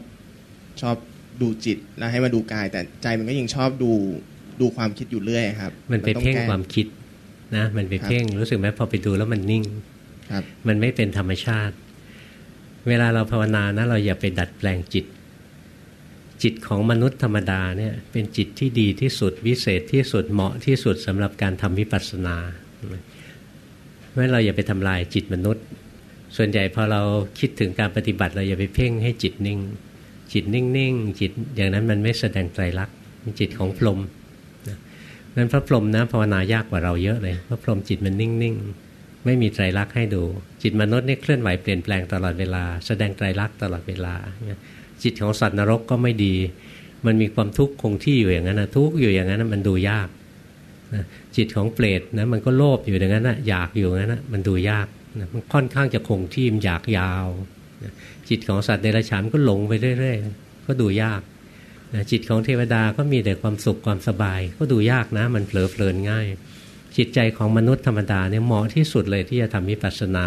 ชอบดูจิตแล้วให้มาดูกาย แต่ใจมันก็ยังชอบดูดูความคิดอยู่เรื่อยครับ มันไปเพ่งความคิดนะ มันไปเพ่งรู้สึกไหมพอไปดูแล้วมันนิ่งครับมันไม่เป็นธรรมชาติ เวลาเราภาวนานะเราอย่าไปดัดแปลงจิต จิตของมนุษย์ธรรมดาเนี่ยเป็นจิตที่ดีที่สุดวิเศษที่สุดเหมาะที่สุดสำหรับการทำวิปัสสนาเพราะเราอย่าไปทำลายจิตมนุษย์ ส่วนใหญ่พอเราคิดถึงการปฏิบัติ เราอย่าไปเพ่งให้จิตนิ่ง จิตนิ่งๆจิตอย่างนั้นมันไม่แสดงไตรลักษณ์จิตของพรหมนั้นพระพรหมนะภาวนายากกว่าเราเยอะเลยพระพรหมจิตมันนิ่งๆ ไม่มีไตรลักษณ์ให้ดู จิตมนุษย์นี่เคลื่อนไหวเปลี่ยนแปลงตลอดเวลา แสดงไตรลักษณ์ตลอดเวลา จิตของสัตว์นรกก็ไม่ดี มันมีความทุกข์คงที่อยู่อย่างนั้นนะทุกข์อยู่อย่างนั้นมันดูยากจิตของเปรตนะมันก็โลภอยู่อย่างนั้นนะอยากอยู่อย่างนั้นนะมันดูยากนะมันค่อนข้างจะคงที่มันอยากยาวจิตของสัตว์เดรัจฉานก็หลงไปเรื่อยๆก็ดูยากจิตของเทวดาก็มีแต่ความสุขความสบาย ก็ดูยากนะ มันเผลอเพลินง่าย จิตใจของมนุษย์ธรรมดาเนี่ยเหมาะที่สุดเลยที่จะทำวิปัสสนา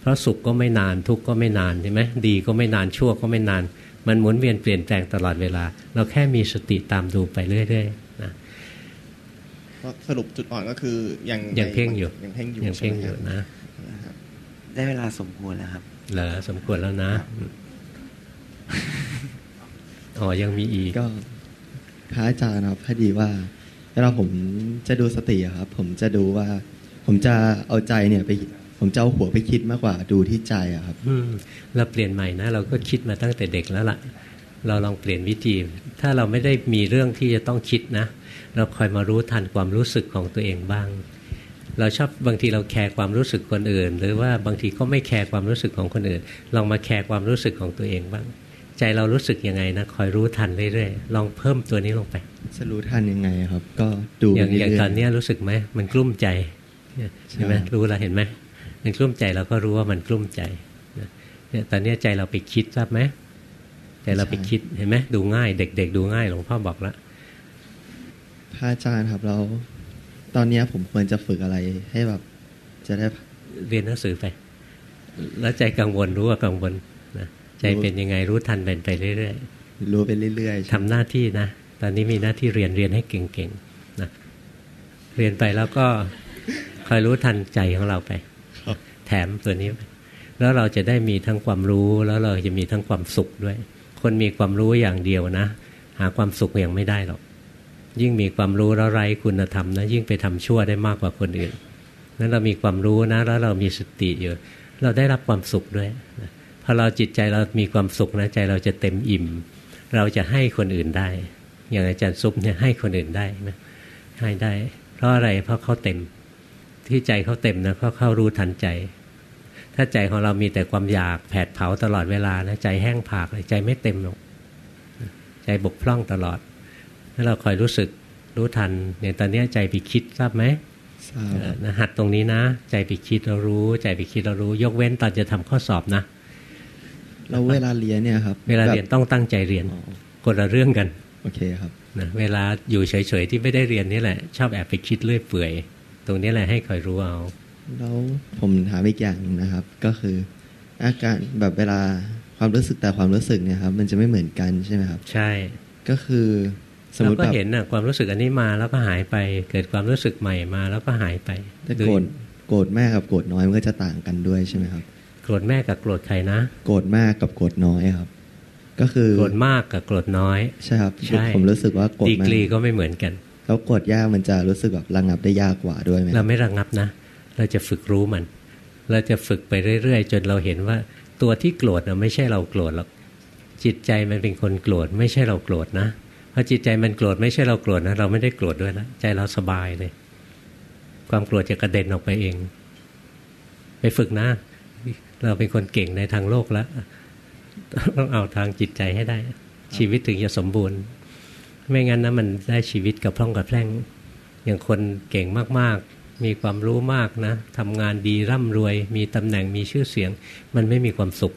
เพราะสุขก็ไม่นานทุกข์ก็ไม่นานใช่ไหมดีก็ไม่นานชั่วก็ไม่นาน มันหมุนเวียนเปลี่ยนแปลงตลอดเวลา เราแค่มีสติตามดูไปเรื่อยๆนะสรุปจุดอ่อนก็คือยังยังเพ่งอยู่ยังเพ่งอยู่ยังเพ่งอยู่นะได้เวลาสมควรแล้วครับเหรอสมควรแล้วนะอ๋อยังมีอีกก็พระอาจารย์ครับพอดีว่า เวลาผมจะดูสติครับ ผมจะดูว่า ผมจะเอาใจเนี่ยไป ผมจะเอาหัวไปคิดมากกว่าดูที่ใจอะครับเราเปลี่ยนใหม่นะ เราก็คิดมาตั้งแต่เด็กแล้วล่ะ เราลองเปลี่ยนวิธี ถ้าเราไม่ได้มีเรื่องที่จะต้องคิดนะ เราคอยมารู้ทันความรู้สึกของตัวเองบ้าง เราชอบบางทีเราแคร์ความรู้สึกคนอื่น หรือว่าบางทีก็ไม่แคร์ความรู้สึกของคนอื่น ลองมาแคร์ความรู้สึกของตัวเองบ้าง ใจเรารู้สึกยังไงนะคอยรู้ทันเรื่อยๆลองเพิ่มตัวนี้ลงไปจะรู้ทันยังไงครับ ก็ดูอย่างอย่างตอนนี้รู้สึกไหมมันกลุ้มใจใช่ไหมรู้แล้วเห็นไหมมันกลุ้มใจเราก็รู้ว่ามันกลุ้มใจเนี่ยตอนนี้ใจเราไปคิดทราบไหมใจเราไปคิดเห็นไหมดูง่าย เด็ก ๆ ดูง่ายหลวงพ่อบอกแล้วพระอาจารย์ครับเรา ตอนนี้ผมควรจะฝึกอะไรให้แบบ จะได้เรียนหนังสือไป แล้วใจกังวลรู้ว่ากังวลนะ ใจเป็นยังไงรู้ทันเป็นไปเรื่อยๆรู้ไปเรื่อยๆทำหน้าที่นะตอนนี้มีหน้าที่เรียนเรียนให้เก่งๆนะเรียนไปแล้วก็คอยรู้ทันใจของเราไปแถมตัวนี้ไปแล้วเราจะได้มีทั้งความรู้แล้วเราจะมีทั้งความสุขด้วย คนมีความรู้อย่างเดียวนะ หาความสุขอย่างไม่ได้หรอกยิ่งมีความรู้แล้วไรคุณธรรมนะยิ่งไปทำชั่วได้มากกว่าคนอื่นนั้นเรามีความรู้นะ แล้วเรามีสติอยู่ เราได้รับความสุขด้วยพ อเราจิตใจเรามีความสุขนะใจเราจะเต็มอิ่ม เราจะให้คนอื่นได้ อย่างอาจารย์ซุปเนี่ยให้คนอื่นได้นะให้ได้ เพราะอะไรเพราะเขาเต็ม ที่ใจเขาเต็มนะเขาเข้ารู้ทันใจ ถ้าใจของเรามีแต่ความอยากแผดเผาตลอดเวลานะใจแห้งผากใจไม่เต็มหรอกใจบกพร่องตลอดถ้าเราคอยรู้สึกรู้ทันเนี่ยตอนนี้ใจไปคิดทราบไหมทราบหัดตรงนี้นะ ใจไปคิดเรารู้ ใจไปคิดเรารู้ ยกเว้นตอนจะทำข้อสอบนะ เราเวลาเรียนเนี่ยครับ เวลาเรียนต้องตั้งใจเรียนคนละเรื่องกัน โอเคครับนะเวลาอยู่เฉยๆที่ไม่ได้เรียนนี่แหละ ชอบแอบไปคิดเรื่อยเปื่อย ตรงนี้แหละให้คอยรู้เอาแล้วผมถามอีกอย่างนะครับ ก็คือ อาการแบบเวลาความรู้สึกแต่ความรู้สึกเนี่ยครับ มันจะไม่เหมือนกันใช่ไหมครับ ใช่ ก็คือสมมติเราก็เห็นนะความรู้สึกอันนี้มาแล้วก็หายไป เกิดความรู้สึกใหม่มาแล้วก็หายไปแต่โกรธโกรธแม่กับโกรธน้อยมันก็จะต่างกันด้วยใช่ไหมครับโก รธแม่กับโกรธใครนะ โกรธมากกับโกรธน้อยครับ ก็คือโกรธมากกับโกรธน้อย ใช่ครับผมรู้สึกว่าโกรธดีกรีก็ไม่เหมือนกัน แล้วโกรธยากมันจะรู้สึกแบบระงับได้ยากกว่าด้วยไหมเราไม่ระงับนะ เราจะฝึกรู้มัน เราจะฝึกไปเรื่อยๆ จนเราเห็นว่า ตัวที่โกรธนะไม่ใช่เราโกรธหรอกจิตใจมันเป็นคนโกรธไม่ใช่เราโกรธนะพอจิตใจมันโกรธไม่ใช่เราโกรธนะเราไม่ได้โกรธด้วยนะใจเราสบายเลย ความโกรธจะกระเด็นออกไปเอง ไปฝึกนะ เราเป็นคนเก่งในทางโลกแล้วต้องเอาทางจิตใจให้ได้ ชีวิตถึงจะสมบูรณ์ ไม่งั้นนะมันได้ชีวิตกับพร่องกับแพร่ง อย่างคนเก่งมากๆ มีความรู้มากนะทำงานดีร่ำรวย มีตำแหน่งมีชื่อเสียง มันไม่มีความสุข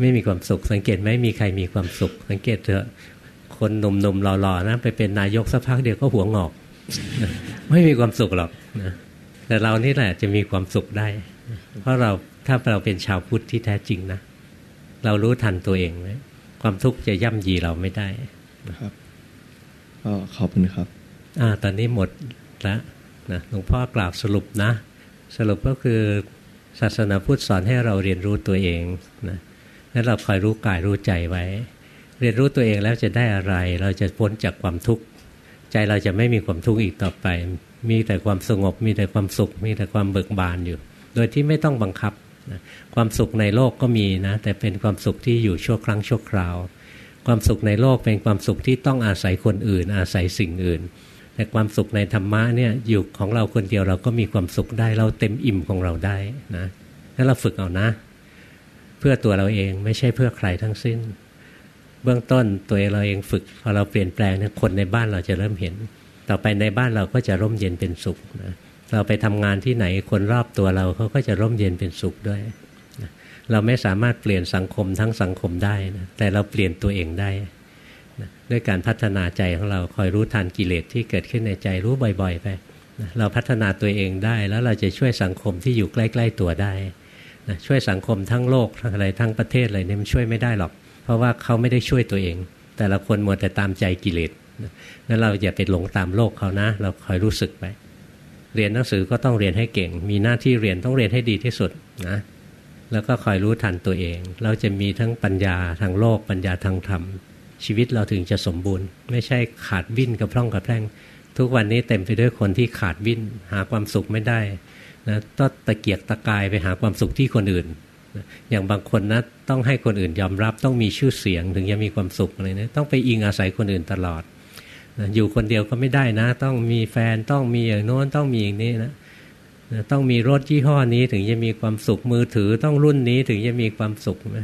ไม่มีความสุข สังเกตไหมมีใครมีความสุข สังเกตเถอะคนหนุ่มๆหล่อๆนะไปเป็นนายกสักพักเดียวก็หัวงอก ไม่มีความสุขหรอกนะแต่เรานี่แหละจะมีความสุขได้ เพราะเราถ้าเราเป็นชาวพุทธที่แท้จริงนะ เรารู้ทันตัวเองไหมความทุกข์จะย่ำยีเราไม่ได้ครับก็ขอบคุณครับ อ่า ตอนนี้หมดแล้วนะหลวงพ่อกล่าวสรุปนะ สรุปก็คือศาสนาพุทธสอนให้เราเรียนรู้ตัวเองนะแล้วเราคอยรู้กายรู้ใจไว้ เรียนรู้ตัวเองแล้วจะได้อะไร เราจะพ้นจากความทุกข์ ใจเราจะไม่มีความทุกข์อีกต่อไป มีแต่ความสงบ มีแต่ความสุข มีแต่ความเบิกบานอยู่ โดยที่ไม่ต้องบังคับความสุขในโลกก็มีนะแต่เป็นความสุขที่อยู่ชั่วครั้งชั่วคราว ความสุขในโลกเป็นความสุขที่ต้องอาศัยคนอื่น อาศัยสิ่งอื่น แต่ความสุขในธรรมะเนี่ยอยู่ของเราคนเดียวเราก็มีความสุขได้เราเต็มอิ่มของเราได้นะแล้วเราฝึกเอานะ เพื่อตัวเราเองไม่ใช่เพื่อใครทั้งสิ้น เบื้องต้นตัวเราเองฝึกพอเราเปลี่ยนแปลงเนี่ยคนในบ้านเราจะเริ่มเห็น ต่อไปในบ้านเราก็จะร่มเย็นเป็นสุขนะ เราไปทำงานที่ไหนคนรอบตัวเราเขาก็จะร่มเย็นเป็นสุขด้วย เราไม่สามารถเปลี่ยนสังคมทั้งสังคมได้นะแต่เราเปลี่ยนตัวเองได้นะด้วยการพัฒนาใจของเราคอยรู้ทันกิเลสที่เกิดขึ้นในใจรู้บ่อยๆไปนะเราพัฒนาตัวเองได้แล้วเราจะช่วยสังคมที่อยู่ใกล้ๆตัวได้นะช่วยสังคมทั้งโลกทั้งอะไรทั้งประเทศอะไรเนี่ยมันช่วยไม่ได้หรอก เพราะว่าเขาไม่ได้ช่วยตัวเอง แต่ละคนมัวแต่ตามใจกิเลสนั้นเราอย่าไปหลงตามโลกเขานะ เราคอยรู้สึกไป เรียนหนังสือก็ต้องเรียนให้เก่ง มีหน้าที่เรียนต้องเรียนให้ดีที่สุดนะแล้วก็คอยรู้ทันตัวเอง เราจะมีทั้งปัญญาทางโลก ปัญญาทางธรรม ชีวิตเราถึงจะสมบูรณ์ ไม่ใช่ขาดวิ่นกับพร่องกับแพร่ง ทุกวันนี้เต็มไปด้วยคนที่ขาดวิ่นหาความสุขไม่ได้นะต้องตะเกียกตะกายไปหาความสุขที่คนอื่นอย่างบางคนนะต้องให้คนอื่นยอมรับต้องมีชื่อเสียงถึงจะมีความสุขอะไรนะต้องไปอิงอาศัยคนอื่นตลอด อยู่คนเดียวก็ไม่ได้นะ ต้องมีแฟนต้องมีอย่างโน้นต้องมีอย่างนี้นะต้องมีรถยี่ห้อนี้ถึงจะมีความสุขมือถือต้องรุ่นนี้ถึงจะมีความสุขไหม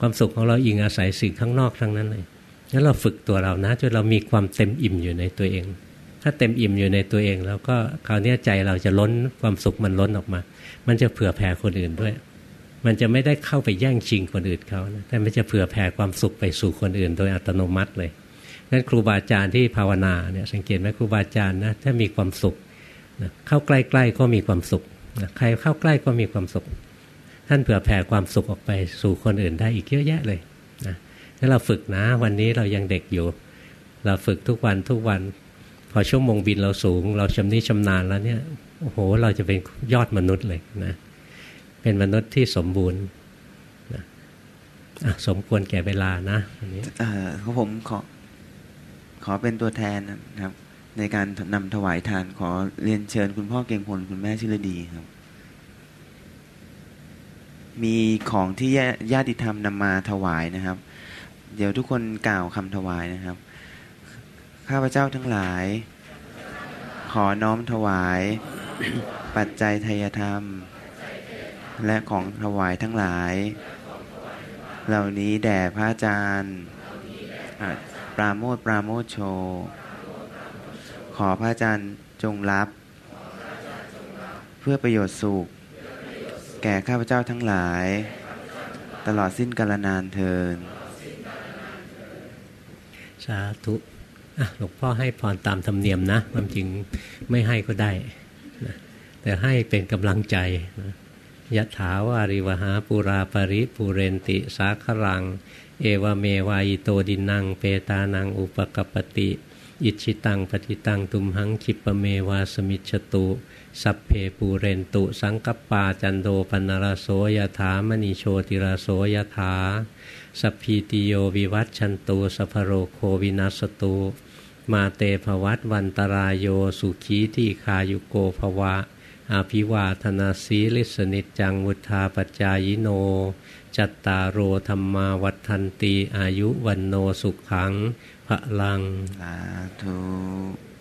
ความสุขของเราอิงอาศัยสิ่งข้างนอกทั้งนั้นเลยงั้นเราฝึกตัวเรานะจนเรามีความเต็มอิ่มอยู่ในตัวเอง ถ้าเต็มอิ่มอยู่ในตัวเอง แล้วก็คราวนี้ใจเราจะล้นความสุขมันล้นออกมา มันจะเผื่อแผ่คนอื่นด้วย มันจะไม่ได้เข้าไปแย่งชิงคนอื่นเขานะแต่มันจะเผื่อแผ่ความสุขไปสู่คนอื่น โดยอัตโนมัติเลย นั้นครูบาอาจารย์ที่ภาวนาเนี่ยสังเกตไหมครูบาอาจารย์นะถ้ามีความสุขนะเข้าใกล้ๆก็มีความสุขนะใครเข้าใกล้ก็มีความสุข ท่านเผื่อแผ่ความสุขออกไปสู่คนอื่นได้อีกเยอะแยะเลยนะถ้าเราฝึกนะ วันนี้เรายังเด็กอยู่ เราฝึกทุกวันทุกวัน พอชั่วโมงบินเราสูง เราชำนิชำนาญแล้วเนี่ยโอ้โหเราจะเป็นยอดมนุษย์เลยนะเป็นมนุษย์ที่สมบูรณ์นะสมควรแก่เวลานะวันนี้เออผมขอ ขอเป็นตัวแทนนะครับ ในการนำถวายทานขอเรียนเชิญคุณพ่อเก่งพลคุณแม่ชิรดีครับ มีของที่ญาติธรรมนำมาถวายนะครับ เดี๋ยวทุกคนกล่าวคำถวายนะครับ ข้าพเจ้าทั้งหลาย ขอน้อมถวาย ปัจจัยทยธรรม และของถวายทั้งหลาย เหล่านี้แด่พระอาจารย์ ปราโมทปราโมทโช ขอพระอาจารย์จงรับ เพื่อประโยชน์สุข แก่ข้าพเจ้าทั้งหลาย ตลอดสิ้นกาลนานเทินสาธุหลวงพ่อให้พรตามธรรมเนียมนะความจริงไม่ให้ก็ได้นะแต่ให้เป็นกำลังใจนะยะถาวาริวหาปุราปริปุเรนติ สาครัง เอวเมวะ อิโต ทินนังเปตานังอุปกัปปติ อิจฉิตังปัตถิตังตุมหัง ขิปปเมวะ สมิชฌตุ สัพเพปูเรนตุ สังกัปปาจันโท ปัณณะรโสยถามณิ โชติระโสยถาสัพพีติโยวิวัชชันตุสัพพะโรโควินัสสตุ มาเตภวัตวันตราโยสุขีทีฆายุโกภวะ อภิวาทนะสีลิสสะ นิจจังวุฑฒาปจายิโน จัตตารโอธรรมาวัฒนตีอายุวันโนสุขังพระลังสาธุ